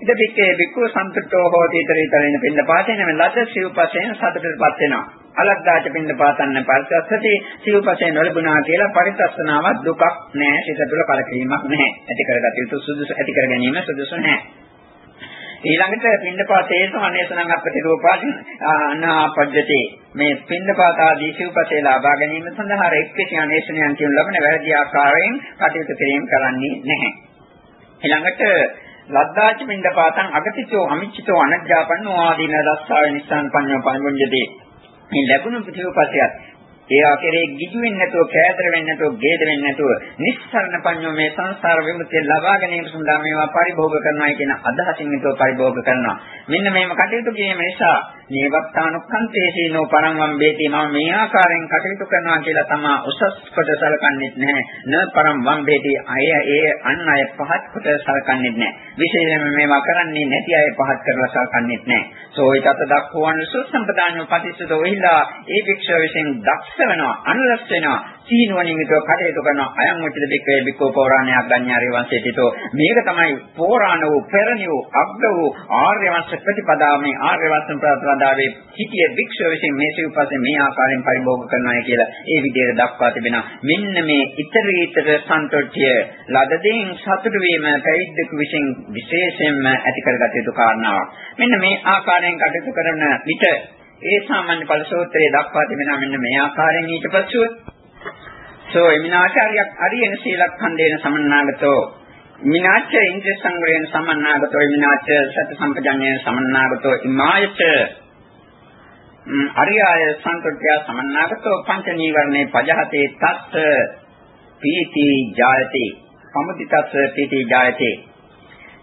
ඉද පිටේ බික්කු සම්පූර්ණෝ හෝති ඊතරීතරින පිටපාතේ නම් ලද සිව්පසේන සතුටටපත් වෙනවා. අලද්දාච පින්දපාතන්න පරිසස්සති සිව්පසේන නොලබුණා කියලා පරිසස්සනාවක් දුකක් නෑ සිත තුළ කලකිරීමක් නෑ. ඇති කරගත යුතු සුදුසු ඇති කර ගැනීම සුදුසු නෑ. ඊළඟට පින්දපාතේස අනේසනං අපති රූපාදි අනාපජ්ජති මේ පින්දපාත ආදී සිව්පසේ ලබා ගැනීම සඳහා එක්කේ අනේසනයන් කියන ලබන වැරදි ආකාරයෙන් කටයුතු කිරීම කරන්නේ නැහැ. ඊළඟට ලද්දාච පින්දපාතං අගතිචෝ අමිච්චිතෝ අනජ්ජාපන්නෝ ආදීන දස්සාවේ නිස්සං පඤ්ඤෝ පඤ්ඤොඤ්ජති මේ ලැබුණු සිව්පසයත් ඒවා කෙරේ ගිජු වෙන්නේ නැතුව, කෑදර වෙන්නේ නැතුව, ගේද වෙන්නේ නැතුව නිස්සරණ පඤ්ඤෝ මේ සංසාර විමුක්තිය ලබා ගැනීම සඳහා මේවා පරිභෝග කරනවා කියන අදහසින් යුතුව පරිභෝග කරනවා. මෙන්න මේම කටයුතු කිරීම නිසා නේවත්තානුක්ඛන්තේසීනෝ පරංවම් බේති මම මේ ආකාරයෙන් කටයුතු කරනවා කියලා තමා උසස් කොට සලකන්නේත් නැහැ. න පරම් වම් බේති අය ඒ අන් අය පහත් කොට සලකන්නේත් නැහැ. විශේෂයෙන්ම මේවා කරන්නේ නැති අය පහත් කරලා සලකන්නේත් නැහැ. සෝයිතත දක්වන සුසම්පදානෝ පටිච්චද ඔහිලා ඒ වික්ෂය විසින් දක්ෂ වෙනවා අනුරස් වෙනවා සීනුවණින් විතර කටයුතු කරන අයන් මුචිත බික්කේ බික්කෝ පෞරාණයක් ගඤ්ඤාරි වංශයේ තිතෝ මේක තමයි පෞරාණ වූ පෙරණි වූ අග්ග වූ ආර්ය වංශ ප්‍රතිපදාව. මේ ආර්ය වංශ ප්‍රතිපදාවේ හිතිය භික්ෂුව විසින් මේ සිව්පස්සේ මේ ආකාරයෙන් පරිභෝග කරනවා කියලා ඒ විදිහට දක්වා තිබෙනවා. මෙන්න මේ ඊතරීතර සන්තෝෂ්‍ය ලදදීන් සතුට වීම පැවිද්දක විසින් විශේෂයෙන්ම ඇති කරගත යුතු කාරණාවක්. මෙන්න මේ ආකාරයෙන් කටයුතු කරන විට ඒ සාමාන්‍ය ඵල සූත්‍රයේ දක්වා තිබෙනවා මෙන්න මේ ආකාරයෙන් ඊට පස්සෙ සෝ එමිනාචාරියක් අරියන සීලඛණ්ඩේන සමන්නාගතෝ. මිනාච්ච ඉන්ද්‍රිය සංවරයෙන් සමන්නාගතෝ මිනාච්ච සති සම්පජඤ්ඤයෙන් සමන්නාගතෝ ඉමායච අරියාය සංකෘත්‍ය සමන්නාගතෝ පංච නීවරණේ පජහතේ තත් පීති ජායති. සමුදිතස්ස පීති ජායති.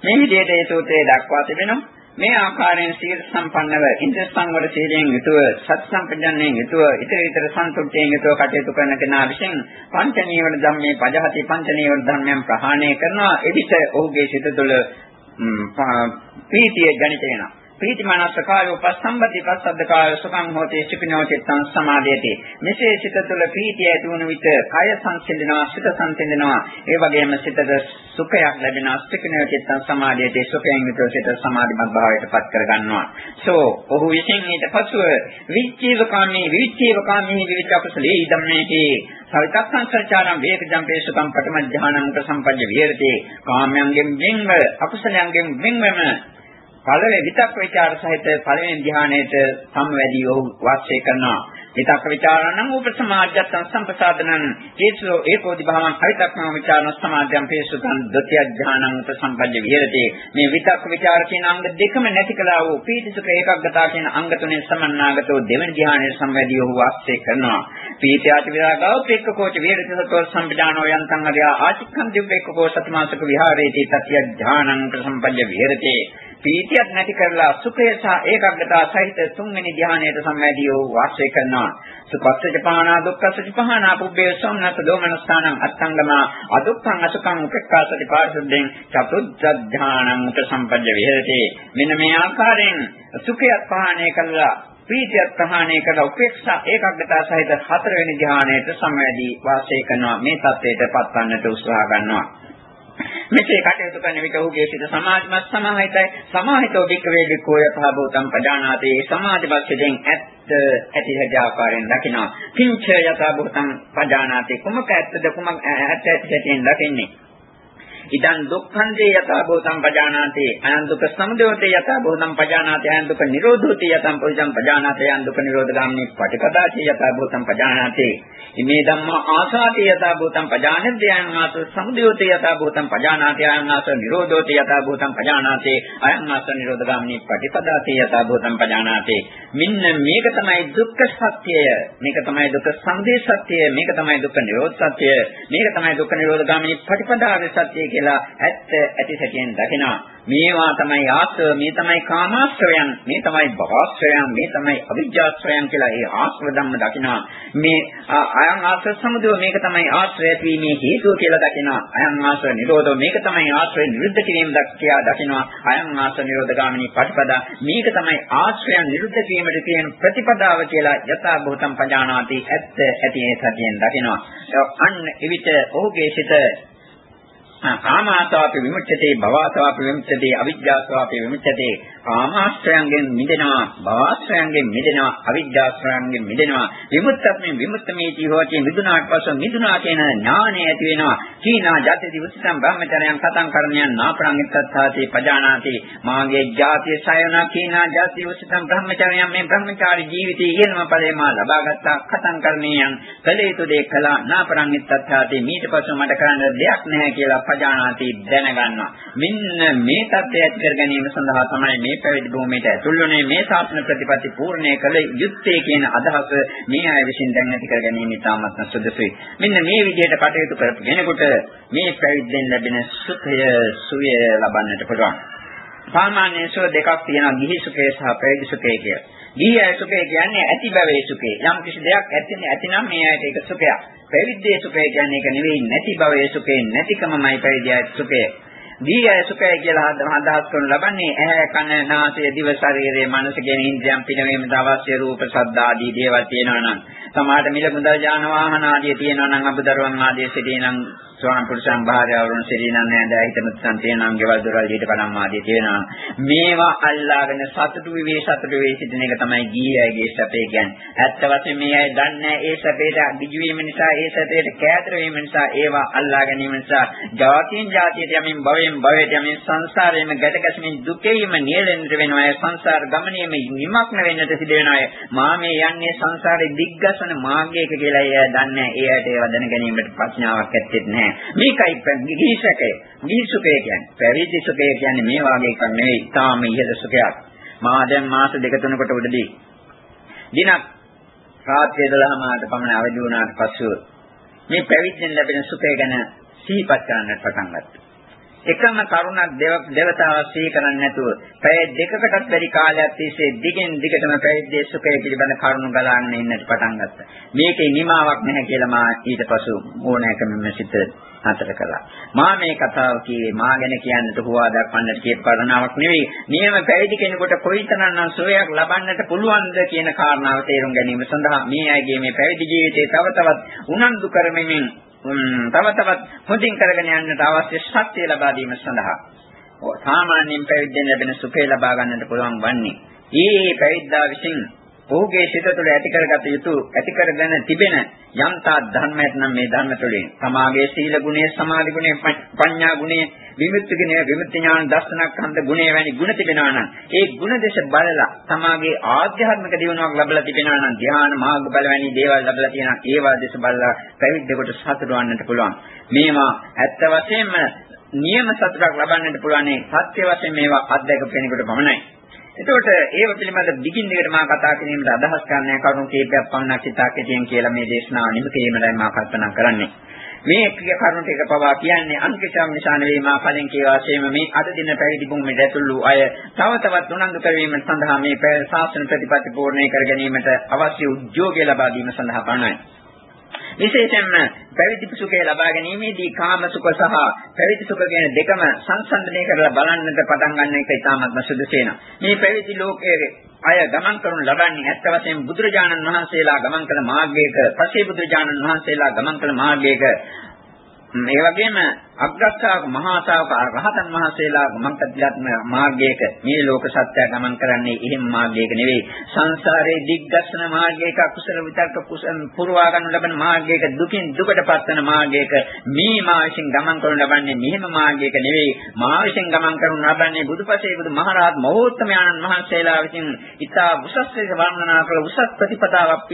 මේ විදිහට ඒ සූත්‍රයේ දක්වා තිබෙනවා. මේ ආකාරයෙන් සීල සම්පන්නව ඉන්ද්‍ර සංවර සීලයෙන් යුතුව සත් සම්පජන්ණයෙන් යුතුව ඊතර ඊතර සන්තුෂ්ඨයෙන් යුතුව කටයුතු කරන කෙනා විසින් පංච නීවර ධම්මේ පජහති පංච නීවර ධර්මයන් ප්‍රහාණය කරනවා. එවිට ඔහුගේ සිත තුළ ප්‍රීතිය ජනිත වෙනවා. ප්‍රීතිමානස්ස කායෝ පස්සම්බති පස්සද්ද කායෝ සුඛං හෝති චිකිනෝ චිත්තං සමාදේති මෙසේ සිත තුළ ප්‍රීතිය ඇති වුණ විට කය සංසිඳනවා සිත සංසිඳනවා. ඒ වගේම සිතට සුඛයක් ලැබෙනවා චිකිනෝ චිත්තං සමාදේති සුඛයෙන් විතර සිත සමාධිමත් භාවයට පත් කර ගන්නවා සෝ ඔහු විසින් ඊට පසුව විච්ඡේවකාමී විච්ඡේවකාමී විචක්කසලේ ඉදම්මේහි සවිතක්සං සංචාරම් වේකජම් පේසුකම් පඨම ඥානං ප්‍රසම්පජ්ජ විහෙරති. කාමයන්ගෙන් වෙන්ව අකුසලයන්ගෙන් වෙන්වම පළවෙනි විතක් ਵਿਚාර සහිත පළවෙනි ධ්‍යානයේට සම්වැදී ඔහු වාසය කරනවා. විතක් ਵਿਚාරණං උපසමාජ්ජත්තං සම්පසාදනං ඒසෝ ඒකෝදි භාවං අවිතක්මං විචාරණ සමාධියම් පේසුතං ဒ ුතිය ධ්‍යානං උපසම්පජ්ජ විහෙරති. මේ විතක් ਵਿਚාර කියන අංග දෙකම නැති කළා වූ පීතිසුඛ ඒකග්ගතා කියන අංග තුනේ සමන්නාගතෝ දෙවෙනි ධ්‍යානයේ සම්වැදී ඔහු වාසය කරනවා. පීති ආති විරාගෝ පෙක්කෝච විහෙරති සතෝ සම්පජානෝ යන්තං අරියා ආචික්ඛං දිබ්බේකෝ සතමාසක විහාරේති තතිය ධ්‍යානං උපසම්පජ්ජ විහෙරති. පීතියක් නැති කරලා සුඛය සහ ඒකාග්‍රතාව සහිත තුන්වෙනි ධ්‍යානයට සම්වැදී වූ වාසය කරනවා. සුපස්සජ පහනා දුක්ඛසජ පහනා පුබ්බේ සම්නත දෝමනස්ථානං අත්තංගම අදුක්ඛං අසුඛං උපේක්ඛාසති පාරිශුද්ධෙන් චතුද්ධ ධ්‍යානං උපසම්පජ්ජ විහෙරති. මෙන්න මේ ආකාරයෙන් සුඛයත් පහණය කළා ප්‍රීතියත් ප්‍රහාණය කළ උපේක්ෂා ඒකාග්‍රතාව සහිත හතරවෙනි ධ්‍යානයට සම්වැදී වාසය කරනවා මේ தත්ත්වයට පත්වන්නට උත්සාහ ගන්නවා මෙසේ කටයුතු කරන විට ඔහුගේ සිත සමාධිමත් සමාහිතයි. සමාහිතෝ වික්‍රේ විකෝය පහබෝතම් පජානාති සමාධිපස්සෙන් ඇත්ත ඇති හැටි ආකාරයෙන් දකිනවා. කිංච යථා භූතං පජානාති කුමක ඇත්තද කුමක් ඇත්ත ඇති හැටියෙන් දකින්නේ? ඉදන් දුක්ඛන්දේ යථා භූතං පජානාති. අයං දුක්ඛ සමුදයෝතේ යථා භූතං පජානාති. අයං දුක්ඛ නිරෝධෝතේ යතං පුරිසං පජානාති. අයං දුක්ඛ නිරෝධ ගාමිනී පටිපදාචේ යථා භූතං පජානාති. ඉමේ ධම්මා ආසාති යථා භූතං පජානෙද්දී අයං ආස සමුදයෝතේ යථා භූතං පජානාති. අයං ආස නිරෝධෝතේ යථා භූතං පජානාති. අයං ආස නිරෝධ ගාමිනී පටිපදාචේ යථා භූතං පජානාති. මෙන්න මේක තමයි දුක්ඛ සත්‍යය. මේක තමයි දුක්ඛ සමුදය සත්‍යය. මේක තමයි දුක්ඛ නිරෝධ සත්‍යය. මේක තමයි දුක්ඛ නිරෝධ ගාමිනී පටිපදාවේ සත්‍යය කියලා ඇත්ත ඇති සැටියෙන් දකිනවා. මේවා තමයි ආශ්‍රය, මේ තමයි කාමාශ්‍රයන්, මේ තමයි භවශ්‍රයන්, මේ තමයි අවිජ්ජාශ්‍රයන් කියලා ඒ ආශ්‍රය ධම්ම දකිනවා. මේ අයං ආශ්‍රය සමුදය මේක තමයි ආශ්‍රය ඇතිවීමේ හේතුව කියලා දකිනවා. අයං ආශ්‍රය නිරෝධෝ මේක තමයි ආශ්‍රය නිරුද්ධ කිරීම දක්ියා දකිනවා. අයං ආශ්‍රය නිරෝධ ගාමිනී පටිපදා මේක තමයි ආශ්‍රයන් නිරුද්ධ කිරීමට තියෙන ප්‍රතිපදාව කියලා යථා භූතම් පජානාති ඇත්ත ඇති සතියෙන් දකිනවා. අන්න එවිට ඔහුගේ සිත කාමාසාපි විමුච්ඡති භවසාපි විමුච්ඡති අවිජ්ජාසාපි විමුච්ඡති කාමාශ්‍රයන්ගෙන් මිදෙනවා භවශ්‍රයන්ගෙන් මිදෙනවා අවිජ්ජාශ්‍රයන්ගෙන් මිදෙනවා. විමුක්තත්මේ විමුක්තමේති හොති මිදුනාට පස්ව මිදුනා කියන ඥානය ඇති වෙනවා. කීනා ජාති විසුතම් බ්‍රහ්මචර්යයන් කතං කරණයන් නාපරං ඉත්තත්ථාති පජානාති. මාගේ ජාතිය සයන කීනා ජාති විසුතම් බ්‍රහ්මචර්යයන් මේ බ්‍රහ්මචාරී ජීවිතයේ ඊළම ඵලේ මා ලබාගත්තා කතං කරණයන්. කලේතු දේ කළා නාපරං ඉත්තත්ථාති මීට පස්ව මට කරන්න දෙයක් නැහැ කියලා පජානාති දැනගන්නවා. මෙන්න මේ தත්ත්වය ඇති කර ගැනීම සඳහා තමයි මේ පැවිදි භූමියට ඇතුල් වුණේ මේ ශාසන ප්‍රතිපatti පූර්ණේ කළ යුත්තේ කියන අදහස මේ අය විසින් දැන් ඇති කර ගැනීම ඉතාමත් සුදුසුයි. මෙන්න මේ විදිහට කටයුතු කරපු කෙනෙකුට මේ පැවිද්දෙන් ලැබෙන සුඛය සුවය ලබන්නට පුළුවන්. සාමාන්‍ය සුව දෙකක් තියෙනවා ගිහි සුඛය සහ පැවිදි සුඛය කියලා. ගිහි අය සුඛය කියන්නේ ඇති බවේ සුඛය. යම් කිසි දෙයක් ඇතිනේ ඇතිනම් මේ අයට ඒක සුඛයක්. පැවිද්දේ සුඛය කියන්නේ ඒක නෙවෙයි නැති බවේ සුඛය නැතිකමයි පැවිදි අය සුඛය. දීය සුඛය කියලා අදහස් කරනු ලබන්නේ ඇහැ කන නාසය දිව ශරීරය මනස කියන ඉන්ද්‍රියන් පිනවීමට අවශ්‍ය රූප ශබ්ද ආදී දේවල් තියෙනවා නම් සමහරට මිල මුදල් යාන වාහන ආදී තියෙනවා නම් අබදරුවන් ආදී සිටිනම් ස්වාම පුරුෂයන් භාර්යාවරුන් සිටිනම් නෑද හිතමුත්සන් තියෙනම් ගෙවල් දොරල් ඊට බලම් ආදී තියෙනවා. මේවා අල්ලාගෙන සතුටු විවේ සතුටු වේ සිටින එක තමයි ගීයගේ සැපේ කියන්නේ. ඇත්ත වශයෙන්ම මේ අය දන්නේ ඒ සැපේට දිජු වීම නිසා ඒ සැපේට කෑදර වීම නිසා ඒවා අල්ලා ගැනීම නිසා ජාතියෙන් ජාතියට යමින් භවයෙන් භවයට යමින් සංසාරයේම ගැටගැසෙමින් දුකේම නියැලෙන්නට වෙනවා ඒ සංසාර ගමනේම නිමක්න වෙන්නට සිදු වෙනවා මා මේ යන්නේ සංසාරේ දිග්ගසන මාර්ගයක කියලා එයා දන්නේ ඒ ඇයට ඒව දැන ගැනීමට ප්‍රඥාවක් ඇත්තේ නැහැ. මේකයි ගිහිසකේ ගිහිසුකේ කියන්නේ. පැවිදි සුකේ කියන්නේ මේ වාගේ එකක් නෙවෙයි. තාම ඉහළ සුකයක් මා දැන් මාස දෙක තුනකට උඩදී දිනක් රාත්‍රී 12 මාට පමණ අවදි වුණාට පසු මේ පැවිද්දෙන් ලැබෙන සුඛය ගැන සිහිපත් කරන්නට පටන් ගත්තා. එකම කරුණක් දෙවතාවක් සිහි කරන්නේ නැතුව පැය දෙකකටත් වැඩි කාලයක් තිස්සේ දිගින් දිගටම පැවිද්දේ සුඛය පිළිබඳ කරුණු ගලාගෙන ඉන්නට පටන් ගත්තා. මේකේ නිමාවක් නැහැ කියලා මා ඊට පසු ඕනෑකමින්ම සිත අතර කළා. මා මේ කතාව කියේ මා ගැන කියන්නට හුවා දක්වන්නට කිය පරණාවක් නෙවෙයි. නියම පැවිදි කෙනෙකුට කොයිතරම්නම් සෝයක් ලබන්නට පුළුවන්ද කියන කාරණාව තේරුම් ගැනීම සඳහා මේ අයගේ මේ පැවිදි ජීවිතේ තව තවත් උනන්දු කරමින් තව තවත් හොඳින් කරගෙන යන්නට අවශ්‍ය ශක්තිය ලබා දීම සඳහා සාමාන්‍යයෙන් පැවිද්දෙන් ලැබෙන සුඛය ලබා ගන්නට පුළුවන් වන්නේ. ඊයේ පැවිද්දා විසින් ඔහුගේ සිත තුළ ඇති කරගත යුතු ඇති කරගෙන තිබෙන යම්තා ධර්මයක් නම් මේ ධර්ම තුළින් සමාගයේ සීල ගුණය සමාධි ගුණය ප්‍රඥා ගුණය විමුක්තිගෙන විමුක්ති ඥාන දර්ශනක්ඛන්ද ගුණය වැනි ගුණ තිබෙනවා නම් ඒ ගුණ දෙස බලලා තමාගේ ආධ්‍යාත්මික දියුණුවක් ලැබලා තිබෙනවා නම් ධ්‍යාන මාර්ග බල වැනි දේවල් ලැබලා තියෙනවා ඒවා දෙස බලලා පැවිද්දකට සතුට වන්නට පුළුවන්. මේවා ඇත්ත වශයෙන්ම නියම සතුටක් ලබන්නට පුළුවන්. සත්‍ය වශයෙන් මේවා අත්දැක කෙනෙකුට පමණයි. එතකොට ඒව පිළිබඳ දිගින් දිගට මා කතා කිරීමට අදහස් කරන්නේ කරුණු කීපයක් පමණක් සිතා කෙටියෙන් කියලා මේ දේශනාව නිම කිරීමයි මා කල්පනා කරන්නේ. මේ කරුණු ටික පවා කියන්නේ අන්කිෂම් නිසා නෙවෙයි මා කලින් කියා වාසයේම මේ අද දින පැවිදි භූමියට ඇතුළු අය තව තවත් උනන්දු කරවීම සඳහා මේ ශාසන ප්‍රතිපත්ති පූර්ණේ කර ගැනීමට අවශ්‍ය උද්‍යෝගය ලබා දීම සඳහා පමණයි. විශේෂයෙන්ම පැවිදි සුඛය ලබා ගැනීමේදී කාම සුඛ සහ පැවිදි සුඛ කියන දෙකම සංසන්දනය කරලා බලන්නට පටන් ගන්න එක ඉතාමත්ම සුදුසු වෙනවා. මේ පැවිදි ලෝකයේ අය ගමන් කරනු ලබන්නේ ඇත්ත වශයෙන්ම බුදුරජාණන් වහන්සේලා ගමන් කළ මාර්ගයක, පසේ බුදුරජාණන් වහන්සේලා ගමන් කළ මාර්ගයක ඒ වගේම අග්‍රස්සාවක මහා ශාවක රහතන් වහන්සේලා ගමන්කත්ම මාර්ගයක මේ ලෝක සත්‍ය ගමන් කරන්නේ එහෙම මාර්ගයක නෙවෙයි. සංසාරේ දිග්ගස්සන මාර්ගයක කුසල විතර්ක කුසල පුරවා ගන්න ලබන මාර්ගයක දුකින් දුකට පත්වන මාර්ගයක මේ මාවශින් ගමන් කරනු ලබන්නේ මෙහෙම මාර්ගයක නෙවෙයි. මාවශින් ගමන් කරනු ලබන්නේ බුදුපසේ බුදු මහරහත් මහෝත්තමයන්න් වහන්සේලා විසින් ඉතා උසස් වර්ණනා කළ උසස් ප්‍රතිපදාවක්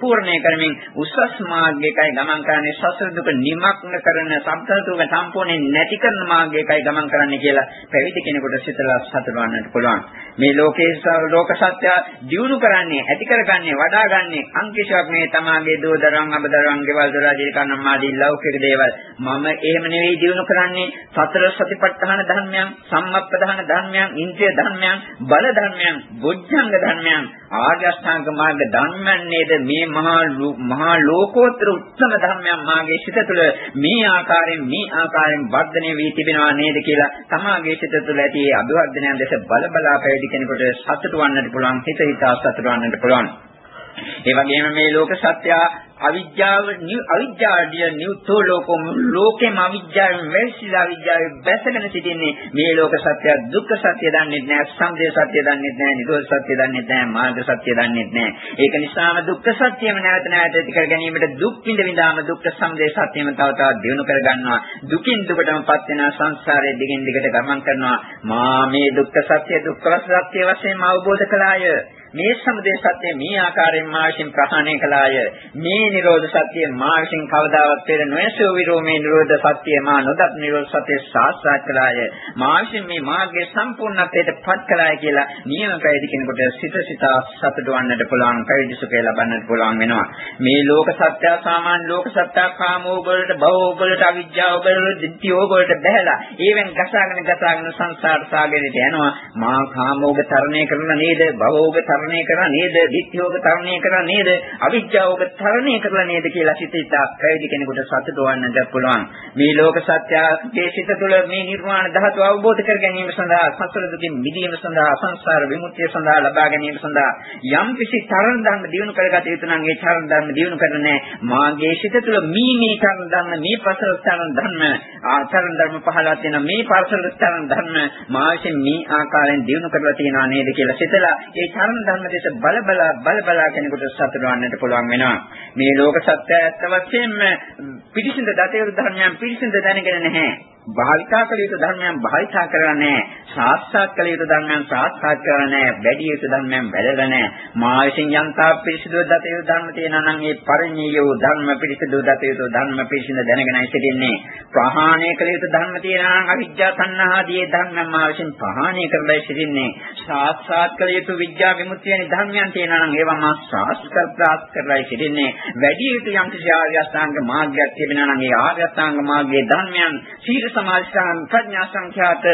පූර්ණේ කරමින් උසස් මාර්ගයකයි ගමන් කරන්නේ සසර දුක නිමක්න කරන සම්පතතුක සම්පූර්ණයෙන් නැති කරන මාර්ගයකයි ගමන් කරන්න කියලා පැවිදි කෙනෙකුට සිතලා සතුටවන්නට පුළුවන්. මේ ලෝකේ ලෝක සත්‍ය දියුණු කරන්නේ, ඇති කරගන්නේ, වඩාගන්නේ අංකිෂයක් මේ තමාගේ දෝදරන්, අබදරන්, ගෙවල් දොරා ජීවිතනම් ආදී ලෞකික දේවල්. මම එහෙම නෙවෙයි දියුණු කරන්නේ සතර සතිපට්ඨාන ධර්මයන්, සම්මප්පදාන ධර්මයන්, ඉන්ද්‍රිය ධර්මයන්, බල ධර්මයන්, බොජ්ජංග ධර්මයන්, ආර්ය අෂ්ටාංග මාර්ග ධර්මයන් නේද මේ මහා මහා ලෝකෝත්තර උත්තම ධර්මයන් මාගේ සිත තුළ මේ ආකාරයෙන් මේ ආකාරයෙන් වර්ධනය වී තිබෙනවා නේද කියලා තමාගේ සිත තුළ ඇති අභිවර්ධනයන් දැස බල බලා පැවිදි කෙනෙකුට සතුටු වන්නට පුළුවන් හිත හිතා සතුටු වන්නට පුළුවන්. ඒ වගේම මේ ලෝක සත්‍ය අවිජ්ජාව අවිජ්ජාඩිය නියුතෝ ලෝකම් ලෝකෙම අවිජ්ජාවෙන් වැසිලා අවිජ්ජාවේ බැසගෙන සිටින්නේ මේ ලෝක සත්‍ය දුක්ඛ සත්‍ය දන්නේ නැහැ සම්දේ සත්‍ය දන්නේ නැහැ නිරෝධ සත්‍ය දන්නේ නැහැ මාර්ග සත්‍ය දන්නේ නැහැ. ඒක නිසාම දුක්ඛ සත්‍යම නැවත නැවත ඇති කර ගැනීමට දුක් විඳ විඳාම දුක්ඛ සම්දේ සත්‍යම තව තවත් දිනු කර ගන්නවා. දුකින් දුකටමපත් වෙන සංසාරයේ දිගින් දිගට ගමන් කරනවා. මා මේ දුක්ඛ සත්‍ය දුක්ඛ සත්‍ය වශයෙන් අවබෝධ කළාය. මේ සමුදය සත්‍ය මේ ආකාරයෙන් මා විසින් ප්‍රහාණය කළාය. මේ නිරෝධ සත්‍ය මා විසින් කවදාවත් පෙර නොයසෝ විරෝමේ නිරෝධ සත්‍ය මා නොදත් නිරෝධ සත්‍ය සාක්ෂාත් කළාය. මා විසින් මේ මාර්ගයේ සම්පූර්ණත්වයට පත් කළාය කියලා නියම පැවිදි කෙනෙකුට සිත සිතා සතුට වන්නට පුළුවන් පැවිදි සුඛය ලබන්නට පුළුවන් වෙනවා. මේ ලෝක සත්‍ය සාමාන්‍ය ලෝක සත්‍ය කාමෝ වලට භවෝ වලට අවිජ්ජාව වලට ditthියෝ වලට බහැලා ඒවෙන් ගසාගෙන ගසාගෙන සංසාර සාගරයට යනවා. මා කාමෝග තරණය කරන නේද භවෝග තරණය තරණය කරා නේද? ditthියෝග තරණය කරා නේද? අවිජ්ජාවෝග තරණය කරලා නේද කියලා සිතිතා පැවිදි කෙනෙකුට සතුට වන්නට පුළුවන්. මේ ලෝක සත්‍යයේ සිත තුළ මේ නිර්වාණ ධාතුව අවබෝධ කර ගැනීම සඳහා සසර දුකින් මිදීම සඳහා සංසාර විමුක්තිය සඳහා ලබා ගැනීම සඳහා යම් කිසි තරණ ධර්ම දිනු කරගත යුතු නම් ඒ තරණ ධර්ම දිනු කරන්නේ මාගේ සිත තුළ මේ මේ තරණ ධර්ම මේ පසල තරණ ධර්ම ආචරණ ධර්ම පහළා තියෙන මේ පසල තරණ ධර්ම මාගේ මේ ආකාරයෙන් දිනු කරලා තියෙනවා නේද කියලා සිතලා ඒ තරණ ධර්ම දෙස බල බල බල බල කෙනෙකුට සතුටවන්නට පුළුවන් වෙනවා. මේ ලෝක සත්‍ය ඇත්ත වශයෙන්ම පිරිසිඳ දතේරු ධර්මයන් පිරිසිඳ දැනගෙන නැහැ. භාවිතා කළ යුතු ධර්මයන් භාවිතා කරලා නැහැ. සාක්ෂාත් කළ යුතු ධර්මයන් සාක්ෂාත් කරලා නැහැ. වැඩි යුතු ධර්මයන් වැඩලා නැහැ. මා විසින් යන්තා පිරිසිදු දත යුතු ධර්ම තියෙනවා නම් ඒ පරිණියෝ ධර්ම පිරිසිදු දත යුතු ධර්ම පිරිසිඳ දැනගෙනයි සිටින්නේ. ප්‍රහාණය කළ යුතු ධර්ම තියෙනවා නම් අවිජ්ජා තණ්හාදී ධර්මයන් මා විසින් ප්‍රහාණය කරලා සිටින්නේ. සාක්ෂාත් කළ යුතු විද්‍යා විමුක්තිය වැනි ධර්මයන් තියෙනවා නම් ඒවා මා සාස්කල් ප්‍රාප්ත කරලා සිටින්නේ. වැඩි යුතු යම් කිසි ආර්ය අෂ්ටාංග මාර්ගයක් තිබෙනවා නම් ඒ ආර්ය අෂ්ටාංග මාර්ගයේ ධර්මයන් සීල සමාධි ප්‍රඥා සංඛ්‍යාත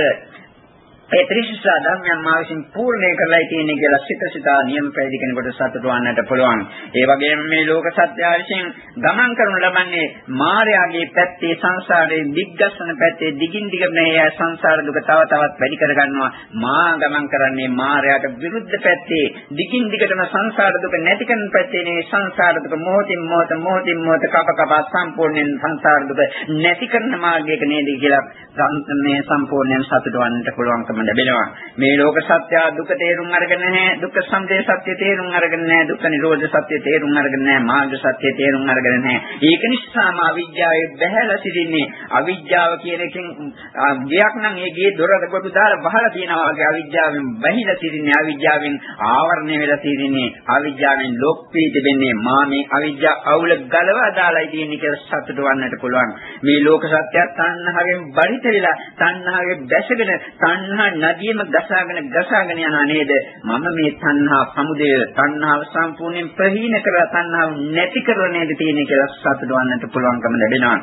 ඒ ත්‍රිශිෂ්ඨ ධර්මයන් මා විසින් පූර්ණේ කරලා තියෙන්නේ කියලා සිත සිතා නියම පැවිදි කෙනෙකුට සතුට වන්නට පුළුවන්. ඒ වගේම මේ ලෝක සත්‍ය විසින් ගමන් කරනු ලබන්නේ මායාවේ පැත්තේ සංසාරයේ දිග්ගස්සන පැත්තේ දිගින් දිගට මේ සංසාර දුක තව තවත් වැඩි කර ගන්නවා. මා ගමන් කරන්නේ මායාට විරුද්ධ පැත්තේ දිගින් දිගටම සංසාර දුක නැති කරන පැත්තේ නේ සංසාර දුක මොහොතින් මොහොත මොහොතින් මොහොත කප කප සම්පූර්ණයෙන් සංසාර දුක නැති කරන මාර්ගයක නේද කියලා මේ සම්පූර්ණයෙන් සතුට වන්නට පුළුවන්කම පුළුවන්කම ලැබෙනවා. මේ ලෝක සත්‍ය දුක තේරුම් අරගෙන නැහැ. දුක්ඛ සමුදය සත්‍ය තේරුම් අරගෙන නැහැ. දුක්ඛ නිරෝධ සත්‍ය තේරුම් අරගෙන නැහැ. මාර්ග සත්‍ය තේරුම් අරගෙන නැහැ. ඒක නිසාම අවිජ්ජාවේ බැහැලා සිටින්නේ. අවිජ්ජාව කියන එකෙන් ගියක් නම් ඒ ගේ දොර කොට දාලා බහලා තියෙනවා වගේ අවිජ්ජාවෙන් බැහැලා සිටින්නේ. අවිජ්ජාවෙන් ආවරණය වෙලා සිටින්නේ. අවිජ්ජාවෙන් ලොක් වී තිබෙන්නේ. මා මේ අවිජ්ජා අවුල ගලවා දාලායි තියෙන්නේ කියලා සතුට වන්නට පුළුවන්. මේ ලෝක සත්‍යය තණ්හාවෙන් බරිත වෙලා තණ්හාවෙන් දැසගෙන තණ්හා නදියම ගසාගෙන ගසාගෙන යනා නේද? මම මේ තණ්හා සමුදය තණ්හාව සම්පූර්ණයෙන් ප්‍රහීන කරලා තණ්හාව නැති කරලා නේද තියෙන්නේ කියලා සතුට වන්නට පුළුවන්කම ලැබෙනවා.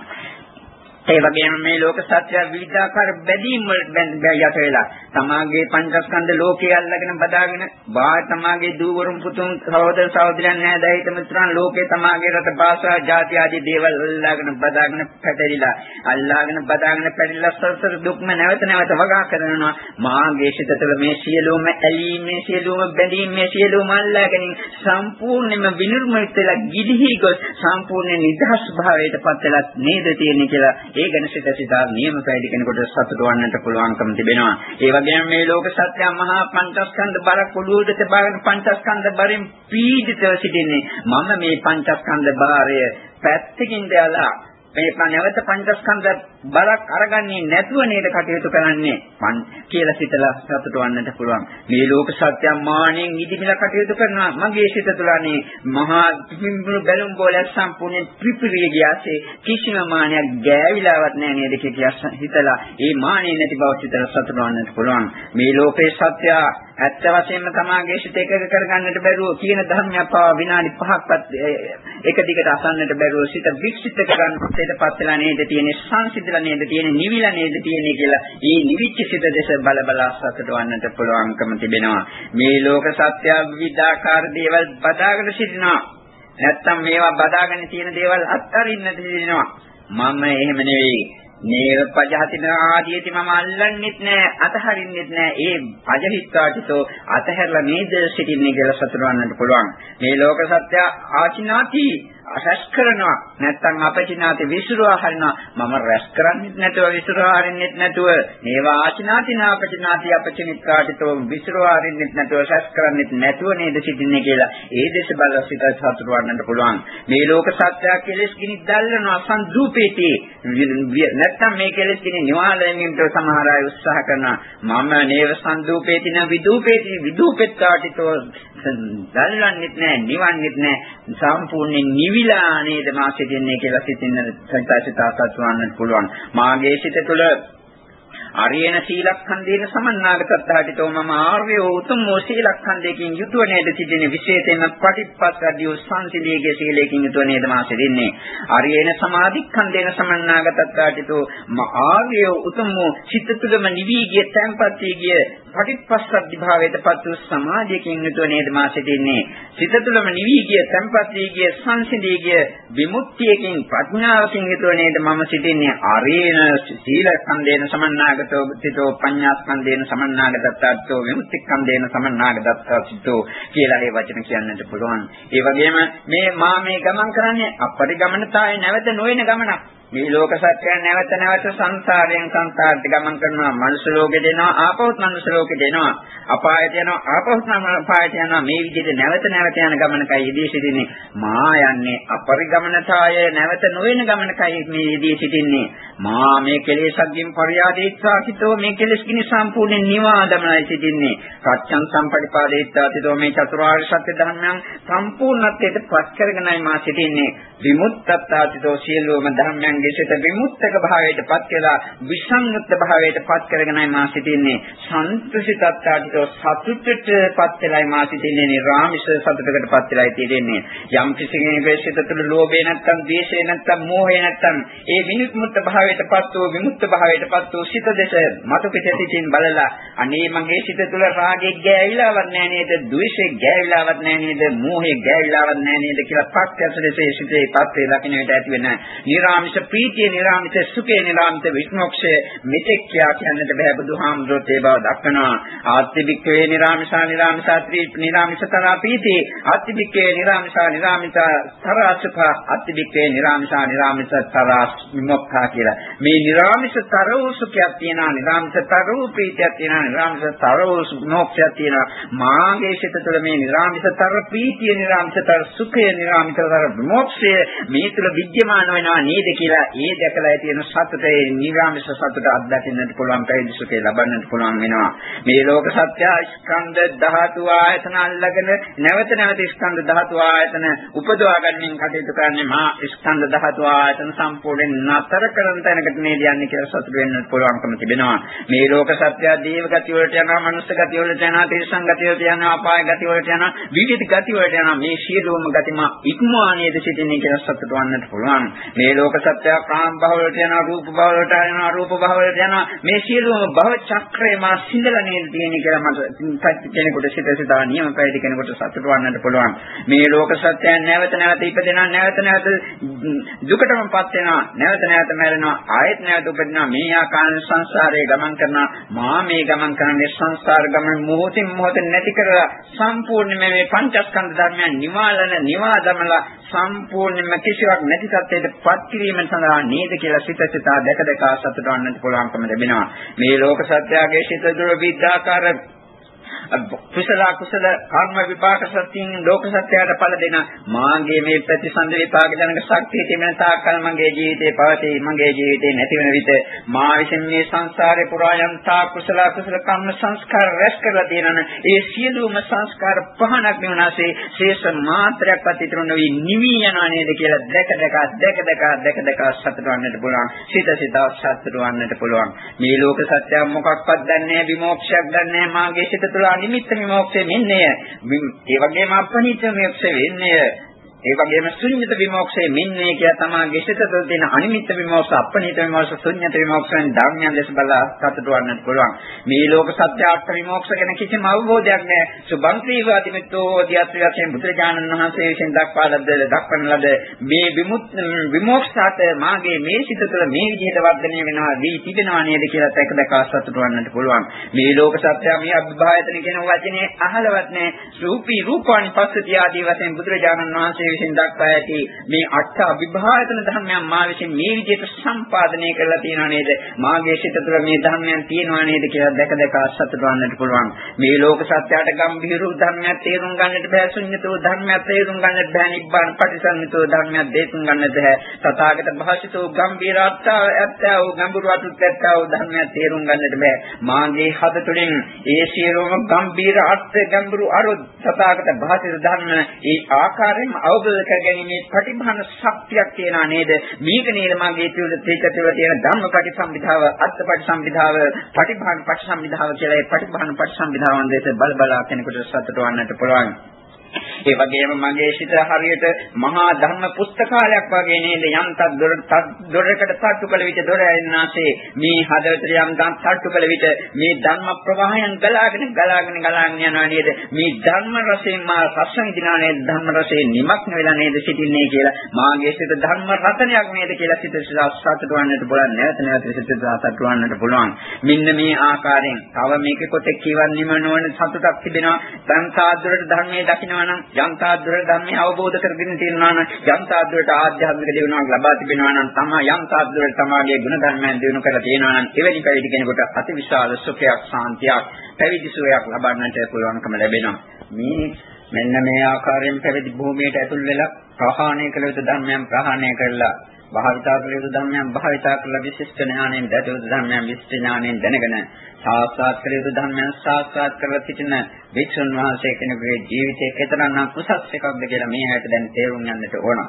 ඒ වගේම මේ ලෝක සත්‍ය විවිධාකාර බැඳීම් වලට යට වෙලා තමාගේ පංචස්කන්ධ ලෝකයේ අල්ලගෙන බදාගෙන බා තමාගේ දූවරුන් පුතුන් සහෝදර සහෝදරයන් නෑදෑයිත මිත්‍රයන් ලෝකේ තමාගේ රට භාෂා ජාති ආදී දේවල් අල්ලාගෙන බදාගෙන පැටලිලා අල්ලාගෙන බදාගෙන පැටලිලා සසර දුක්ම නැවත නැවත වගා කරනවා. මාගේ සිත තුළ මේ සියලුම ඇලීම් මේ සියලුම බැඳීම් මේ සියලුම අල්ලාගෙන සම්පූර්ණයෙන්ම විනිර්මිත වෙලා ගිලිහි ගොස් සම්පූර්ණ නිදහස් භාවයට පත් වෙලා නේද තියෙන්නේ කියලා ඒ ගැන සිත සිතා නියම පැවිදි කෙනෙකුට සතුට වන්නට පුළුවන්කම තිබෙනවා. ඒ වගේම මේ ලෝක සත්‍ය මහා පංචස්කන්ධ බර කුළුවද තබාගෙන පංචස්කන්ධ බරෙන් පීඩිතව සිටින්නේ. මම මේ පංචස්කන්ධ බාරය පැත්තකින් දාලා මේ නැවත පංචස්කන්ධ බලක් අරගන්නේ නැතුව නේද කටයුතු කරන්නේ? මං කියලා සිතලා සතුට වන්නට පුළුවන්. මේ ලෝක සත්‍ය මාණයෙන් ඉදිමිලා කටයුතු කරනවා. මගේ සිත තුළනේ මහා පිඹුණු බැලුම් බෝලයක් සම්පූර්ණයෙන් ත්‍රිපිරිය ගියාසේ කිසිම මානයක් ගෑවිලාවත් නැහැ නේද කියලා හිතලා ඒ මානෙ නැති බව සිතලා සතුට වන්නට පුළුවන්. මේ ලෝකේ සත්‍ය ඇත්ත වශයෙන්ම තමාගේ සිත එකක කරගන්නට බැරුව කියන ධර්මයක් පවා විනාඩි 5ක්වත් එක දිගට අසන්නට බැරුව සිත වික්ෂිප්ත කරගන්නට තත්ත්වයටපත් වෙලා නේද තියෙන්නේ සංසිඳලා නේද තියෙන්නේ නිවිලා නේද තියෙන්නේ කියලා ඒ නිවිච්ච සිත දෙස බල බල සතුට වන්නට පුළුවන්කම තිබෙනවා. මේ ලෝක සත්‍ය විවිධාකාර දේවල් බදාගෙන සිටිනවා. නැත්තම් මේවා බදාගෙන තියෙන දේවල් අත්හරින්නට සිටිනවා මම එහෙම නෙවෙයි. නේව පජහතින ආදීති මම අල්ලන්නෙත් නෑ අතහරින්නෙත් නෑ. ඒ පජහිත්වාටිතෝ අතහැරලා නේද සිටින්නේ කියලා සතුටවන්නට පුළුවන්. මේ ලෝක සත්‍ය ආචිනාති. රැස් කරනවා. නැත්නම් අපචිනාති විසුරුවා හරිනවා. මම රැස් කරන්නේත් නැතුව විසුරුවා හරින්නෙත් නැතුව. මේවා ආචිනාතිනා අපචිනාති අපචිනිකාටිතෝ විසුරුවා හරින්නෙත් නැතුව රැස් කරන්නේත් නැතුව නේද සිටින්නේ කියලා. ඒ දේශ බල සිත සතුට වන්නට පුළුවන්. මේ ලෝක සත්‍ය කෙලෙස් ගිනි දැල්ලනවා සංදූපේටි නැත්නම් මේ කෙලෙස් ගිනි නිවාලයෙන් සමහර අය උත්සාහ කරනවා. මම නේව සංදූපේටින විදූපේටි විදූපෙත්තාටිතෝ දැල්වන්නෙත් නැහැ නිවන්නෙත් නැහැ සම්පූර්ණයෙන් නිවිලා නේද මා සිටින්නේ කියලා සිතින්න සත්‍යසිත ආසත් වන්නත් පුළුවන්. මාගේ සිත තුළ අරියන සීලක්ඛන්දේන සමන්නාගතත්තාටිතෝ මම ආර්ය වූ උතුම් වූ සීලක්ඛන්දේකින් යුතුව නේද සිටින්නේ. විශේෂයෙන්ම පටිපස්සද්ධිය සංසිලියගේ සීලයෙන් යුතුව නේද මා සිටින්නේ. අරියන සමාධික්ඛන්දේන සමන්නාගතත්තාටිතෝ මම ආර්ය වූ උතුම් වූ චිත්ත තුළම නිවි ගිය තැන්පත් වී ගිය පටිපස්සද්ධි භාවයටපත් වූ සමාධියකින් යුතුව නේද මා සිටින්නේ චිත්ත තුළම නිවි ගිය තැන්පත් වී ගිය සංසිලිය ගිය විමුක්තියකින් ප්‍රඥාවකින් යුතුව නේද මම සිටින්නේ අරියන සීලක්ඛන්දේන සමන්නාගත සමන්නාගතෝ සිතෝ පඤ්ඤාස්කන්ධේන සමන්නාගතත්තාත්ෝ විමුක්තිස්කන්ධේන සමන්නාගතත්තාසිතෝ කියලා ඒ වචන කියන්නට පුළුවන්. ඒ වගේම මේ මා මේ ගමන් කරන්නේ අපරිගමනතාවේ නැවත නොවන ගමනක්. මේ ලෝක සත්‍යයන් නැවත නැවත සංසාරයෙන් සංසාරට ගමන් කරනවා. මනුෂ්‍ය ලෝකෙ දෙනවා ආපහුත් මනුෂ්‍ය ලෝකෙ දෙනවා. අපායට යනවා ආපහුත් අපායට යනවා. මේ විදිහට නැවත නැවත යන ගමනකයි යෙදී සිටින්නේ. මා යන්නේ අපරිගමනතාය නැවත නොවන ගමනකයි මේ යෙදී සිටින්නේ. මා මේ කෙලෙසක්ගෙන් පරියාදීත්වාසිතෝ මේ කෙලෙස් කිනි සම්පූර්ණ නිවා දමනයි සිටින්නේ. සත්‍යං සම්පටිපාදීත්වාසිතෝ මේ චතුරාර්ය සත්‍ය ධර්මයන් සම්පූර්ණත්වයට පත් කරගෙනයි මා සිටින්නේ. විමුක්තත්වාසිතෝ සියලුම ධර්මයන් තමන්ගේ සිත විමුක්තක භාවයට පත් වෙලා විසංයුක්ත භාවයට පත් කරගෙනයි මා සිටින්නේ සන්තුෂිතත්වාටිතෝ සතුටට පත් වෙලයි මා සිටින්නේ නිර්ාමිෂ සතුටකට පත් වෙලයි තියෙන්නේ යම් කිසි කෙනෙකුගේ සිත තුළ ලෝභය නැත්තම් ද්වේෂය නැත්තම් මෝහය නැත්තම් ඒ විමුක්ත භාවයට පත් වූ විමුක්ත භාවයට පත් වූ සිත දෙස මතු පිට සිටින් බලලා අනේ මගේ සිත තුළ රාගෙ ගෑවිලාවක් නැහැ නේද ද්වේෂෙ ගෑවිලාවක් නැහැ නේද මෝහෙ ගෑවිලාවක් නැහැ නේද කියලා පක්ෂස දෙසේ සිතේ පත් වේලා කෙනෙකුට ඇති වෙන නිර්ාමිෂ ප්‍රීතිය නිරාමිත සුඛේ නිරාමිත විමුක්ෂය මෙතෙක් කියා කියන්නට බෑ බුදුහාමුදුරුවෝ ඒ බව දක්වනවා. ආත්තිබික්කේ නිරාමිසා නිරාමිසා ත්‍රි නිරාමිසතරා ප්‍රීති ආත්තිබික්කේ නිරාමිසා නිරාමිතා තරාසුඛ. ආත්තිබික්කේ නිරාමිසා නිරාමිසතරා විමුක්ඛා කියලා. මේ නිරාමිසතර වූ සුඛයක් තියෙනවා නිරාමිසතර වූ ප්‍රීතියක් තියෙනවා නිරාමිසතර වූ මොක්ෂයක් තියෙනවා. මාගේ සිත තුළ මේ නිරාමිසතර ප්‍රීතිය නිරාමිසතර සුඛය නිරාමිසතර විමුක්ෂය මේ තුළ විද්‍යමාන වෙනවා නේද කියලා ඒ දැකලා තියෙන සතුටේ නිරාමිස සතුට අත්දකින්නට පුළුවන් පැවිදි සුඛය ලබන්නට පුළුවන් වෙනවා. මේ ලෝක සත්‍ය ස්කන්ධ ධාතු ආයතන අල්ලගෙන නැවත නැවත ස්කන්ධ ධාතු ආයතන උපදවා ගැනීම කටයුතු කරන්නේ මා ස්කන්ධ ධාතු ආයතන සම්පූර්ණයෙන් නතර කරන තැනකට නේද යන්නේ කියලා සතුට වෙන්න පුළුවන්කම තිබෙනවා. මේ ලෝක සත්‍ය දේව ගති වලට යනවා, මනුස්ස ගති වලට යනවා, තිරිසන් ගති වලට යනවා, අපාය ගති වලට යනවා, විවිධ ගති වලට යනවා. මේ සියලුම ගතිම ඉක්මවා නේද සිටින්නේ කියලා සතුට වන්නට පුළුවන්. මේ ලෝක සත්‍ය කාම භව වලට යනවා, රූප භව වලට යනවා, රූප භව වලට යනවා. මේ සියලුම භව චක්‍රය මා සිඳලා නේද තියෙන්නේ කියලා මට කෙනෙකුට සිත සිතා නියම පැවිදි කෙනෙකුට සතුට වන්නට පුළුවන්. මේ ලෝක සත්‍යයන් නැවත නැවත ඉපදෙනවා, නැවත නැවත දුකටමපත් වෙනවා, නැවත නැවත මැරෙනවා, ආයෙත් නැවත උපදිනවා. මේ ආකාරයෙන් සංසාරයේ ගමන් කරනවා. මා මේ ගමන් කරන්නේ සංසාර ගමන මොහොතින් මොහොත නැති කරලා සම්පූර්ණයෙන්ම මේ පංචස්කන්ධ ධර්මයන් නිවාලන නිවා දමලා සම්පූර්ණයෙන්ම කිසිවක් නැති තත්ත්වයට පත් කිරීම සඳහා නේද කියලා සිත සිතා දැක දැක සතුට වන්නට පුළුවන්කම ලැබෙනවා. මේ ලෝක සත්‍යයේ සිත දුර විද්‍යාකාර කුසල කුසල කර්ම විපාක සත්‍යයෙන් ලෝක සත්‍යයට ඵල දෙන මාගේ මේ ප්‍රතිසන්ද විපාක ජනක ශක්තිය තිබෙන තාක්කල් මගේ ජීවිතේ පවතී. මගේ ජීවිතේ නැති වෙන විට මා විසින් මේ සංසාරේ පුරා යම් තා කුසල කුසල කර්ම සංස්කාර රැස් කරලා තියෙනන ඒ සියලුම සංස්කාර පහනක් නෙවනාසේ ශේෂ මාත්‍රයක් අතිතුරු නොවි නිවි යනවා නේද කියලා දැක දැක දැක දැක දැක දැක සතුටවන්නට පුළුවන්. සිත සිත සතුටවන්නට පුළුවන්. මේ ලෝක සත්‍ය මොකක්වත් දන්නේ නැහැ විමෝක්ෂයක් දන්නේ නැහැ. මාගේ සිත තුළ අනිමිත්ත විමෝක්ෂය මෙන්නේය. ඒ වගේම අපනිච්ච විමෝක්ෂය වෙන්නේය. ඒ වගේම ශුන්්‍යත විමෝක්ෂයේ මින්නේ කියලා තමයි සිත තුළ තියෙන අනිමිත්ත විමෝක්ෂ අපනිත විමෝක්ෂ ශුන්්‍යත විමෝක්ෂෙන් ධර්මයන් ලෙස බලා සතුට වන්නත් පුළුවන්. මේ ලෝක සත්‍ය අර්ථ විමෝක්ෂ ගැන කිසිම අවබෝධයක් නැහැ. සුභං ක්‍රීවාදිමිතෝ දියත්‍රි වශයෙන් බුදුරජාණන් වහන්සේ විසින් දක්වා ලද දක්වන ලද මේ විමෝක්ෂාත මාගේ මේ සිත තුළ මේ විදිහට වර්ධනය වෙනවා දී තිබෙනවා නේද කියලා තැක දකා සතුට වන්නත් පුළුවන්. මේ ලෝක සත්‍ය මේ අභිභායතන කියන වචනේ අහලවත් නැහැ. රූපී රූපානි පස්සතිය ආදී වශයෙන් බුදුරජාණන් වහන්සේ වහන්සේ විසින් දක්වා ඇති මේ අට අභිභායතන ධර්මයන් මා විසින් මේ විදිහට සම්පාදනය කරලා තියෙනවා නේද? මාගේ සිත තුළ මේ ධර්මයන් තියෙනවා නේද කියලා දැක දැක සතුට වන්නට පුළුවන්. මේ ලෝක සත්‍යයට ගම්භීරු ධර්මයක් තේරුම් ගන්නට බෑ, ශුන්‍යතෝ ධර්මයක් තේරුම් ගන්නට බෑ, නිබ්බාන පටිසන්නිතෝ ධර්මයක් තේරුම් ගන්නට බෑ. තථාගත භාෂිතෝ ගම්භීර අත්තාව ඇත්තා වූ ගම්භීර අතුත් ඇත්තා වූ ධර්මයක් තේරුම් ගන්නට බෑ. මාගේ හද තුළින් ඒ සියලුම ගම්භීර අර්ථ ගම්භීර අරුත් තථාගත භාෂිත ධර්ම ඒ ආකාරයෙන්ම අවබෝධ කරගැනීමේ ප්‍රතිභාන ශක්තියක් තියනා නේද? මේක නේද මගේ තුළ තේක තුළ තියෙන ධම්ම ප්‍රතිසම්විධාව, අත්ථ ප්‍රතිසම්විධාව, ප්‍රතිභාන ප්‍රතිසම්විධාව කියලා ඒ ප්‍රතිභාන ප්‍රතිසම්විධාවන් දෙස බල බලා කෙනෙකුට සතුට වන්නට පුළුවන්. ඒ වගේම මගේ සිත හරියට මහා ධර්ම පුස්තකාලයක් වගේ නේද? යම් තත් දොරකට තට්ටු කළ විට දොර ඇන්නාසේ මේ හදවතට යම් දම් තට්ටු කළ විට මේ ධර්ම ප්‍රවාහයන් ගලාගෙන ගලාගෙන ගලාගෙන යනවා නේද? මේ ධර්ම රසයෙන් මා රසන් දිනා නේද? ධර්ම රසයෙන් නිමක්න වෙලා නේද සිටින්නේ කියලා මාගේ සිත ධර්ම රතනයක් නේද කියලා සිත සාසත් වන්නට පුළුවන් නැවත නැවත සිත සාසත් වන්නට පුළුවන්. මෙන්න මේ ආකාරයෙන් තව මේක කොටෙක් කියවන්නේම නොවන සතුටක් තිබෙනවා. සංසාදුරට ධර්මයේ දකිනවා නම් යම්තා දුර ධර්මය අවබෝධ කරගෙන තියෙනවා නම් යම්තා දුරට ආධ්‍යාත්මික දියුණුවක් ලබා තිබෙනවා නම් තමයි යම්තා දුරට තමාගේ ගුණ ධර්මයන් දිනු කරලා තියෙනවා නම් එවැනි පැවිදි කෙනෙකුට අතිවිශාල සුඛයක් සාන්තියක් පැවිදි සුවයක් ලබන්නට පුළුවන්කම ලැබෙනවා. මේ මෙන්න මේ ආකාරයෙන් පැවිදි භූමියට ඇතුල් වෙලා ප්‍රහාණය කළ යුතු ධර්මයන් ප්‍රහාණය කරලා භාවිතා කළ යුතු ධර්මයන් භාවිතා කරලා විශිෂ්ට ඥාණයෙන් දැක යුතු ධර්මයන් විශිෂ්ට ඥාණයෙන් දැනගෙන සාස්ත්‍රාත් කළ යුතු ධර්මයන් සාස්ත්‍රාත් කරලා සිටින වික්ෂුන් වහන්සේ කෙනෙකුගේ ජීවිතයේ කෙතරම්නම් උසස් එකක්ද කියලා මේ හැට දැන් තේරුම් ගන්නට ඕන.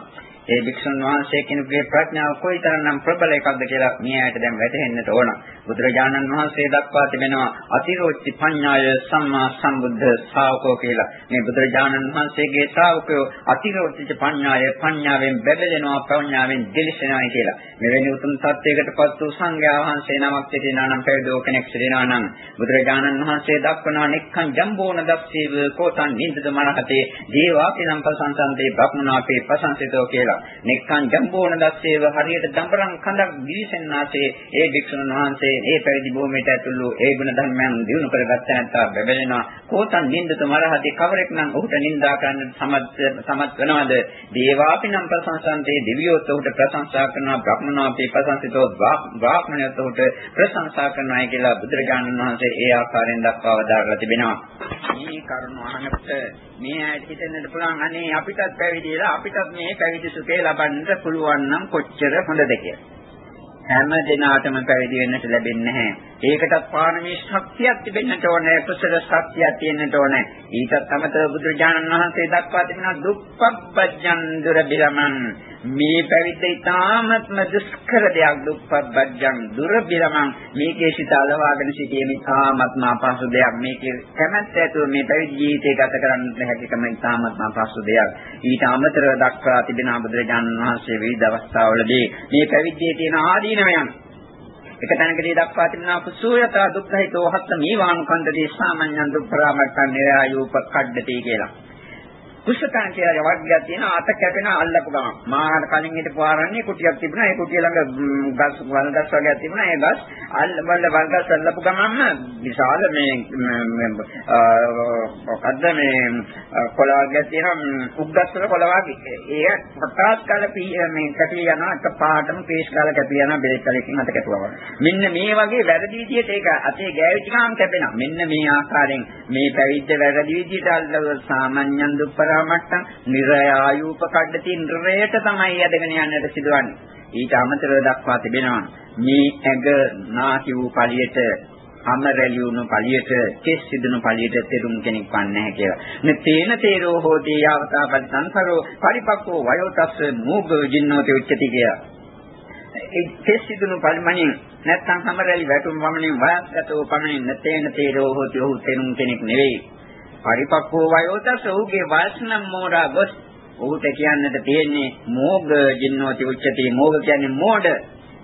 ඒ භික්ෂුන් වහන්සේ කෙනෙකුගේ ප්‍රඥාව කොයිතරම්නම් ප්‍රබල එකක්ද කියලා මේ ඇයට දැන් වැටහෙන්නට ඕන. බුදුරජාණන් වහන්සේ දක්වා තිබෙනවා අතිරෝච්චි පඤ්ඤාය සම්මා සම්බුද්ධ ශාවකෝ කියලා. මේ බුදුරජාණන් වහන්සේගේ ශාවකයෝ අතිරෝච්චි පඤ්ඤාය පඤ්ඤාවෙන් බැබලෙනවා ප්‍රඥාවෙන් දෙලිසෙනවා කියලා. මෙවැනි උතුම් සත්‍යයකටපත් වූ සංඝයා වහන්සේ නමක් සිටිනා නම් පැවිදෝ කෙනෙක් සිටිනා නම් බුදුරජාණන් වහන්සේ දක්වනවා නෙක්ඛන් ජම්බෝන දස්සීව කෝතන් නින්දද මනහතේ දේවාපිනම් ප්‍රසංසන්තේ බ්‍රහ්මනාපේ ප්‍රසංසිතෝ කියලා. නෙක්ඛං ජම්බෝන දස්සේව හරියට දඹරන් කඳක් දිවිසෙන්නාසේ ඒ භික්ෂුන් වහන්සේ ඒ පැවිදි භූමියට ඇතුළු ඒ ගුණ ධර්මයන් දිනු කරගත්ත නැත්තා බැබලෙනවා. කෝතන් නින්දත මරහදී කවරෙක් නම් ඔහුට නින්දා කරන්න සමත් සමත් වෙනවද? දේවාපිනම් ප්‍රශංසන්තේ දෙවියෝත් ඔහුට ප්‍රශංසා කරනවා බ්‍රහ්මනාපේ ප්‍රශංසිතෝ බ්‍රාහ්මණයෝත් ඔහුට ප්‍රශංසා කරනවා කියලා බුදුරජාණන් වහන්සේ ඒ ආකාරයෙන් දක්වා වදාරලා තිබෙනවා. මේ කරුණ අහනකොට මේ ඇයිට හිතෙන්නට පුළුවන් අනේ අපිටත් පැවිදිලා අපිටත් මේ පැවිදි සුඛය ලබන්නට පුළුවන් නම් කොච්චර හොඳද කියලා. හැම දිනාටම පැවිදි වෙන්නට ලැබෙන්නේ නැහැ. ඒකටත් පාරමී ශක්තියක් තිබෙන්නට ඕනේ, කුසල ශක්තියක් තියෙන්නට ඕනේ. ඊටත් අමතරව බුදුරජාණන් වහන්සේ දක්වා තිබෙනවා දුක්ඛප්පජ්ජන් දුරබිරමන්. මේ පැවිද්ද ඉතාමත්ම දුෂ්කර දෙයක් දුක්ඛප්පජ්ජන් දුරබිරමන්. මේකේ සිත අලවාගෙන සිටීම ඉතාමත්ම අපහසු දෙයක්. මේකේ කැමැත්ත ඇතුව මේ පැවිදි ජීවිතය ගත කරන්න හැකියකම ඉතාමත්ම අපහසු දෙයක්. ඊට අමතරව දක්වා තිබෙන බුදුරජාණන් වහන්සේ විවිධ අවස්ථාවලදී මේ පැවිද්දේ තියෙන ආදීනවයන් එක තැනකදී දක්වා තිබෙනවා කුසෝයතා දුක්ඛහිතෝ හත්ත මේවානුකන්දදී සාමාන්‍යං දුක්ඛරාමත්තන් නිරායූප කඩ්ඩති කියලා. කුෂ්ඨකණ කියලා වර්ගයක් තියෙනවා අත කැපෙන අල්ලපු ගමන්. මාහට කලින් හිටපු ආරන්නේ කුටියක් තිබුණා. ඒ කුටිය ළඟ ගස් වල්ගස් වර්ගයක් තිබුණා. ඒ ගස් අල්ල වල වල්ගස් අල්ලපු ගමන්ම විශාල මේ මොකද්ද මේ කොළ වර්ගයක් තියෙනවා. උග්ගස් වල කොළ වර්ගය. ඒ කොටස් කාල මේ කැපී යනවා. එක පාටම පේස් කාල කැපී යනවා. බෙලෙක් කලකින් අත කැපුවා. මෙන්න මේ වගේ වැරදි විදිහට ඒක අතේ ගෑවිච්ච ගමන් කැපෙනවා. මෙන්න මේ ආකාරයෙන් මේ පැවිද්ද වැරදි විදිහට අල්ලව සාමාන්‍යං දුප්පර මට්ටම් නිරයායූප කඩති නිරයට තමයි යදගෙන යන්නට සිදුවන්නේ. ඊට අමතරව දක්වා තිබෙනවා මේ ඇඟ නාකි වූ පළියට අමරැලි වුණු පළියට කෙස් සිදුණු පළියට තෙරුම් කෙනෙක් වන්නේ නැහැ කියලා. නතේන තේරෝ හෝති යාවතා පරිසංසරෝ පරිපක්කෝ වයෝතස්ස මූග ජින්නෝති උච්චති කියලා. ඒ කෙස් සිදුණු පරිමණින් නැත්නම් අමරැලි වැටුම් පමණින් වයස්ගතෝ පමණින් නතේන තේරෝ හෝති ඔහු තෙරුම් කෙනෙක් නෙවෙයි. පරිපක්කෝ වයෝතස ඔහුගේ වයස නම් මෝඩා ගොස් ඔහුට කියන්නට තියෙන්නේ මෝග ජින්නෝති උච්චති. මෝග කියන්නේ මෝඩ.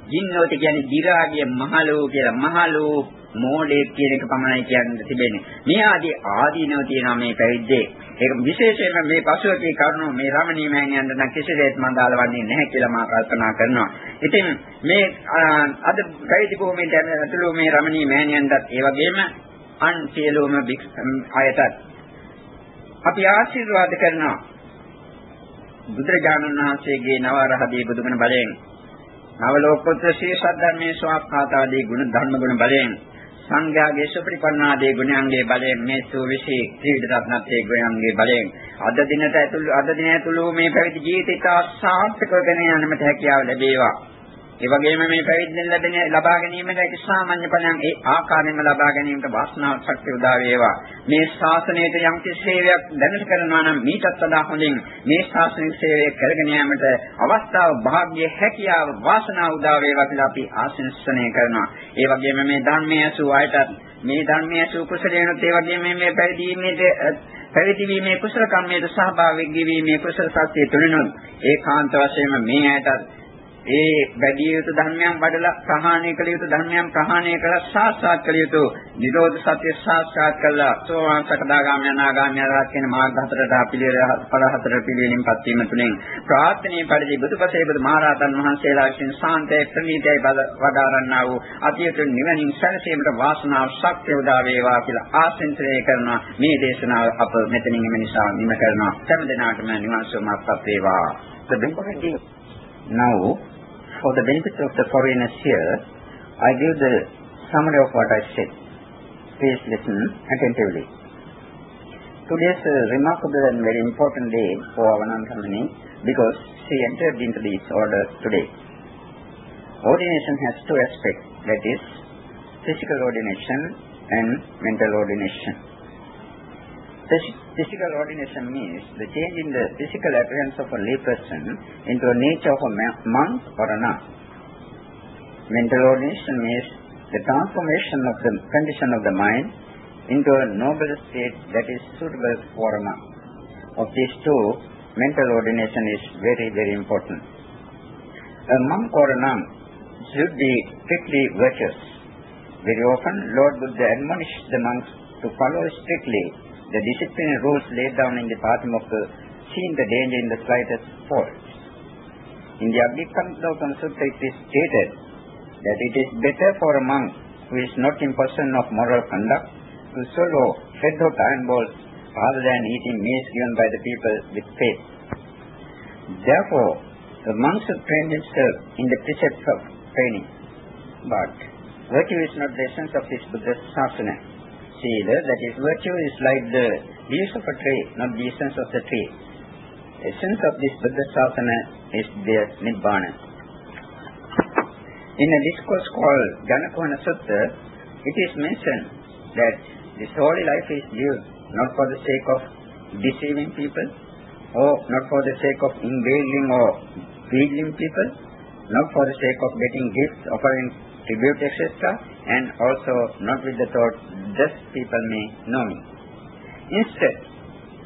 ජින්නෝති කියන්නේ දිරාගිය මහලෝ කියලා. මහලෝ මෝඩේ කියන එක පමණයි කියන්න තිබෙන්නේ. මේ ආදී ආදීනව තියෙනවා මේ පැවිද්දේ. ඒක විශේෂයෙන්ම මේ පසුවකී කරුණු මේ රමණී මෑණියන්ට නම් කිසිදෙයක් මන්දාල වන්නේ නැහැ කියලා මා කල්පනා කරනවා. ඉතින් මේ අද පැවිදි භූමියට ඇතුළු මේ රමණී මෑණියන්ටත් ඒ වගේම අන් සියලුම අයටත් අපි ආශිර්වාද කරනවා. බුදුරජාණන් වහන්සේගේ නව රහදී බුදුගුණ බලයෙන් නව ලෝකෝත්තර ශ්‍රී සද්ධර්මයේ ස්වාක්ඛාතාදී ගුණ ධර්ම ගුණ බලයෙන් සංඝයාගේ සුපරිපන්නාදී ගුණයන්ගේ බලයෙන් මේ සූවිසි ත්‍රිවිධ රත්නත්‍රයේ ගුණයන්ගේ බලයෙන් අද දිනට ඇතුළු අද දින ඇතුළු මේ පැවිදි ජීවිතය සාර්ථකව ගෙන යන්නට හැකියාව ලැබේවා. ඒ වගේම මේ පැවිද්දෙන් ලැබෙන ලබා ගැනීමට ඒක සාමාන්‍ය ඵලයන් ඒ ආකාරයෙන්ම ලබා ගැනීමට වාසනාවක් ශක්තිය උදා වේවා. මේ ශාසනයට යම් කිසි සේවයක් දැනට කරනවා නම් මීටත් වඩා හොඳින් මේ ශාසනික සේවය කරගෙන යාමට අවස්ථාව, වාග්ය, හැකියාව, වාසනාව උදා වේවා කියලා අපි ආශිර්වාදනය කරනවා. ඒ වගේම මේ ධර්මයේ අසු ආයතත් මේ ධර්මයේ අසු කුසලේනොත් ඒ වගේම මේ පැවිදීමේදී පැවිදි වීමේ කුසල කර්මයට සහභාගී වීමේ කුසල ශක්තිය තුලිනුත් ඒකාන්ත වශයෙන්ම මේ ඇයට ඒ වැඩි යුතු ධර්මයන් වඩලා ප්‍රහාණය කළ යුතු ධර්මයන් ප්‍රහාණය කළා සාක්ෂාත් කළ යුතු නිරෝධ සත්‍ය සාක්ෂාත් කළා. සෝවාන් සකදාගාමී අනාගාමී අරහත් කියන මාර්ග හතරට පිළිවෙල පළ හතර පිළිවෙලින් පත් වීම තුළින් ප්‍රාර්ථනීය පරිදි බුදුපසේ බුදු මහරහතන් වහන්සේලා විසින් සාන්තේ ප්‍රණීතයි වදාරන්නා වූ අතියුතු නිවනින් සැලසීමට වාසනාව ශක්තිය උදා වේවා කියලා ආශිර්වාද කරනවා. මේ දේශනාව අප මෙතනින් එම නිසා නිම කරනවා. සෑම දිනකටම නිවන් සුවපත් වේවා. Now for the benefit of the foreigners here, I give the summary of what I said. Please listen attentively. Today is a uh, remarkable and very important day for our non-company because she entered into this order today. Ordination has two aspects, that is, physical ordination and mental ordination. Physical ordination means the change in the physical appearance of a layperson into a nature of a monk or a nun. Mental ordination means the transformation of the condition of the mind into a noble state that is suitable for a monk. Of these two, mental ordination is very, very important. A monk or a nun should be strictly virtuous. Very often, Lord Buddha admonished the monks to follow strictly the discipline rules laid down in the Patimokkha seeing the danger in the slightest fault. In the Abhidhamma Sutta it is stated that it is better for a monk who is not in possession of moral conduct to swallow red-hot iron balls rather than eating meals given by the people with faith. Therefore, the monk should train himself in the precepts of training. But virtue is not the essence of this Buddha Sasana. See, that is, virtue is like the leaves of a tree, not the essence of the tree. The essence of this Buddha Sasana is their Nibbana. In a discourse called Janakona Sutta, it is mentioned that this holy life is lived not for the sake of deceiving people, or not for the sake of inveigling or wheedling people, not for the sake of getting gifts, offering tribute, etc., and also not with the thought, thus people may know me. Instead,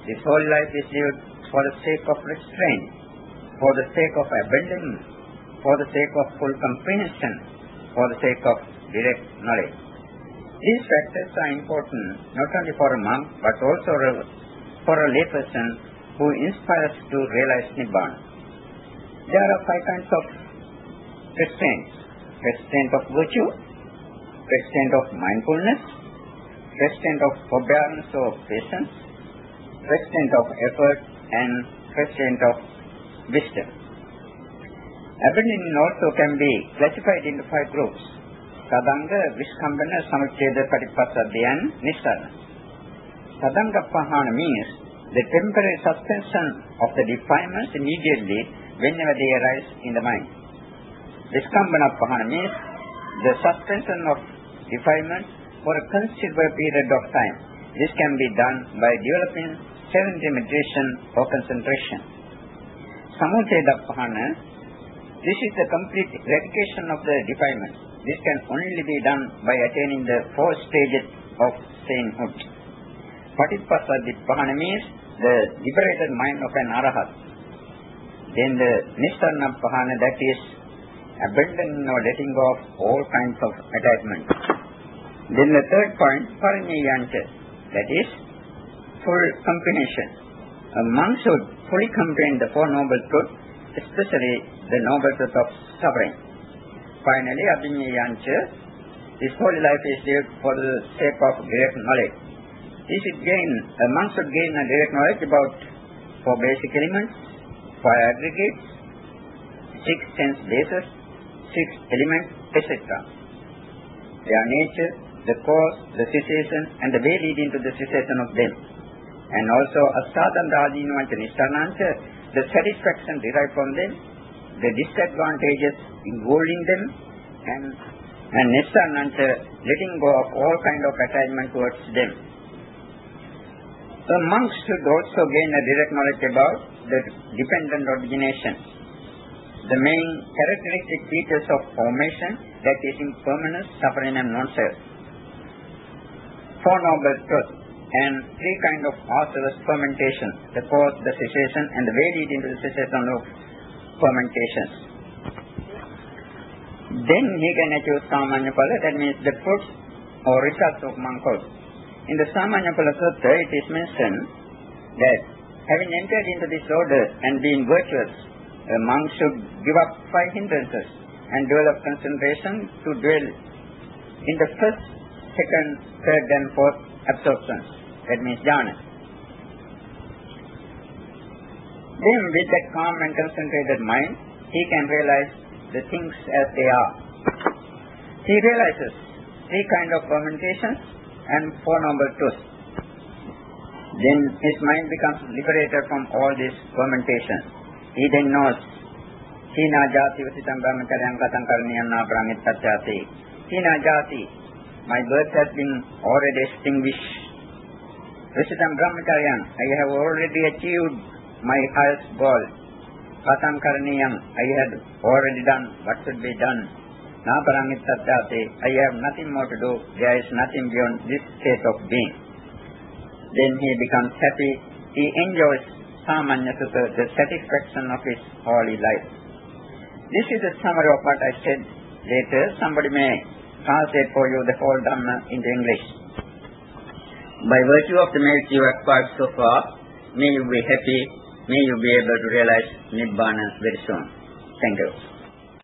this whole life is lived for the sake of restraint, for the sake of abandonment, for the sake of full comprehension, for the sake of direct knowledge. These factors are important not only for a monk but also for a layperson who inspires to realize Nibbana. There are five kinds of restraints. Restraint of virtue, restraint of mindfulness, restraint of forbearance or patience, restraint of effort, and restraint of wisdom. Abandonment also can be classified into five groups. Sadanga, Vishkambana, Samucheda, Patipasadya, and Nissarana. Sadanga Pahana means the temporary suspension of the defilements immediately whenever they arise in the mind. Vishkambana Pahana means the suspension of defilements for a considerable period of time. This can be done by developing serenity meditation or concentration. Samucheda Pahana, this is the complete eradication of the defilement. This can only be done by attaining the four stages of sainthood. Patipasadipahana means the liberated mind of an arahat. Then the Nisarna Pahana that is abandoning or letting go of all kinds of attachment. Then the third point, Parinyayancha, that is full comprehension. A monk should fully comprehend the Four Noble Truths, especially the Noble Truth of suffering. Finally, Abhinyayancha, this holy life is lived for the sake of direct knowledge. He should gain, a monk should gain a direct knowledge about four basic elements, five aggregates, six sense bases, six elements, etc. Their nature, the cause, the cessation, and the way leading to the cessation of them. And also Asadam Radinovancha Nisarnancha, the satisfaction derived from them, the disadvantages involving them, and and Nisarnancha, letting go of all kind of attachment towards them. The monks should also gain a direct knowledge about the dependent origination, the main characteristic features of formation, that is impermanence, suffering and non-self. Four noble truths and three kind of author's fermentation, the cause, the cessation and the way leading to the cessation of fermentations. Then he can achieve Samanya Pala, that means the fruits or results of monkhood. In the Samanya Pala Sutta, it is mentioned that having entered into this order and being virtuous, a monk should give up five hindrances and develop concentration to dwell in the first, second, third and fourth absorptions. That means jhana. Then with that calm and concentrated mind, he can realize the things as they are. He realizes three kind of fermentations and four noble truths. Then his mind becomes liberated from all these fermentation. Knows Hina jati vasitam brahmacharyan katam karniyanna brahmittachati. Hina jati, my birth has been already extinguished. Vasitam brahmacharyan, I have already achieved my highest goal. Katam karniyam, I had already done what should be done. Na paramittachati, I have nothing more to do. There is nothing beyond this state of being. Then he becomes happy. He enjoys samanya sutta, the satisfaction of his holy life. This is a summary of what I said later. Somebody may translate for you the whole Dhamma into English. By virtue of the merit you acquired so far, may you be happy, may you be able to realize Nibbana very soon. Thank you.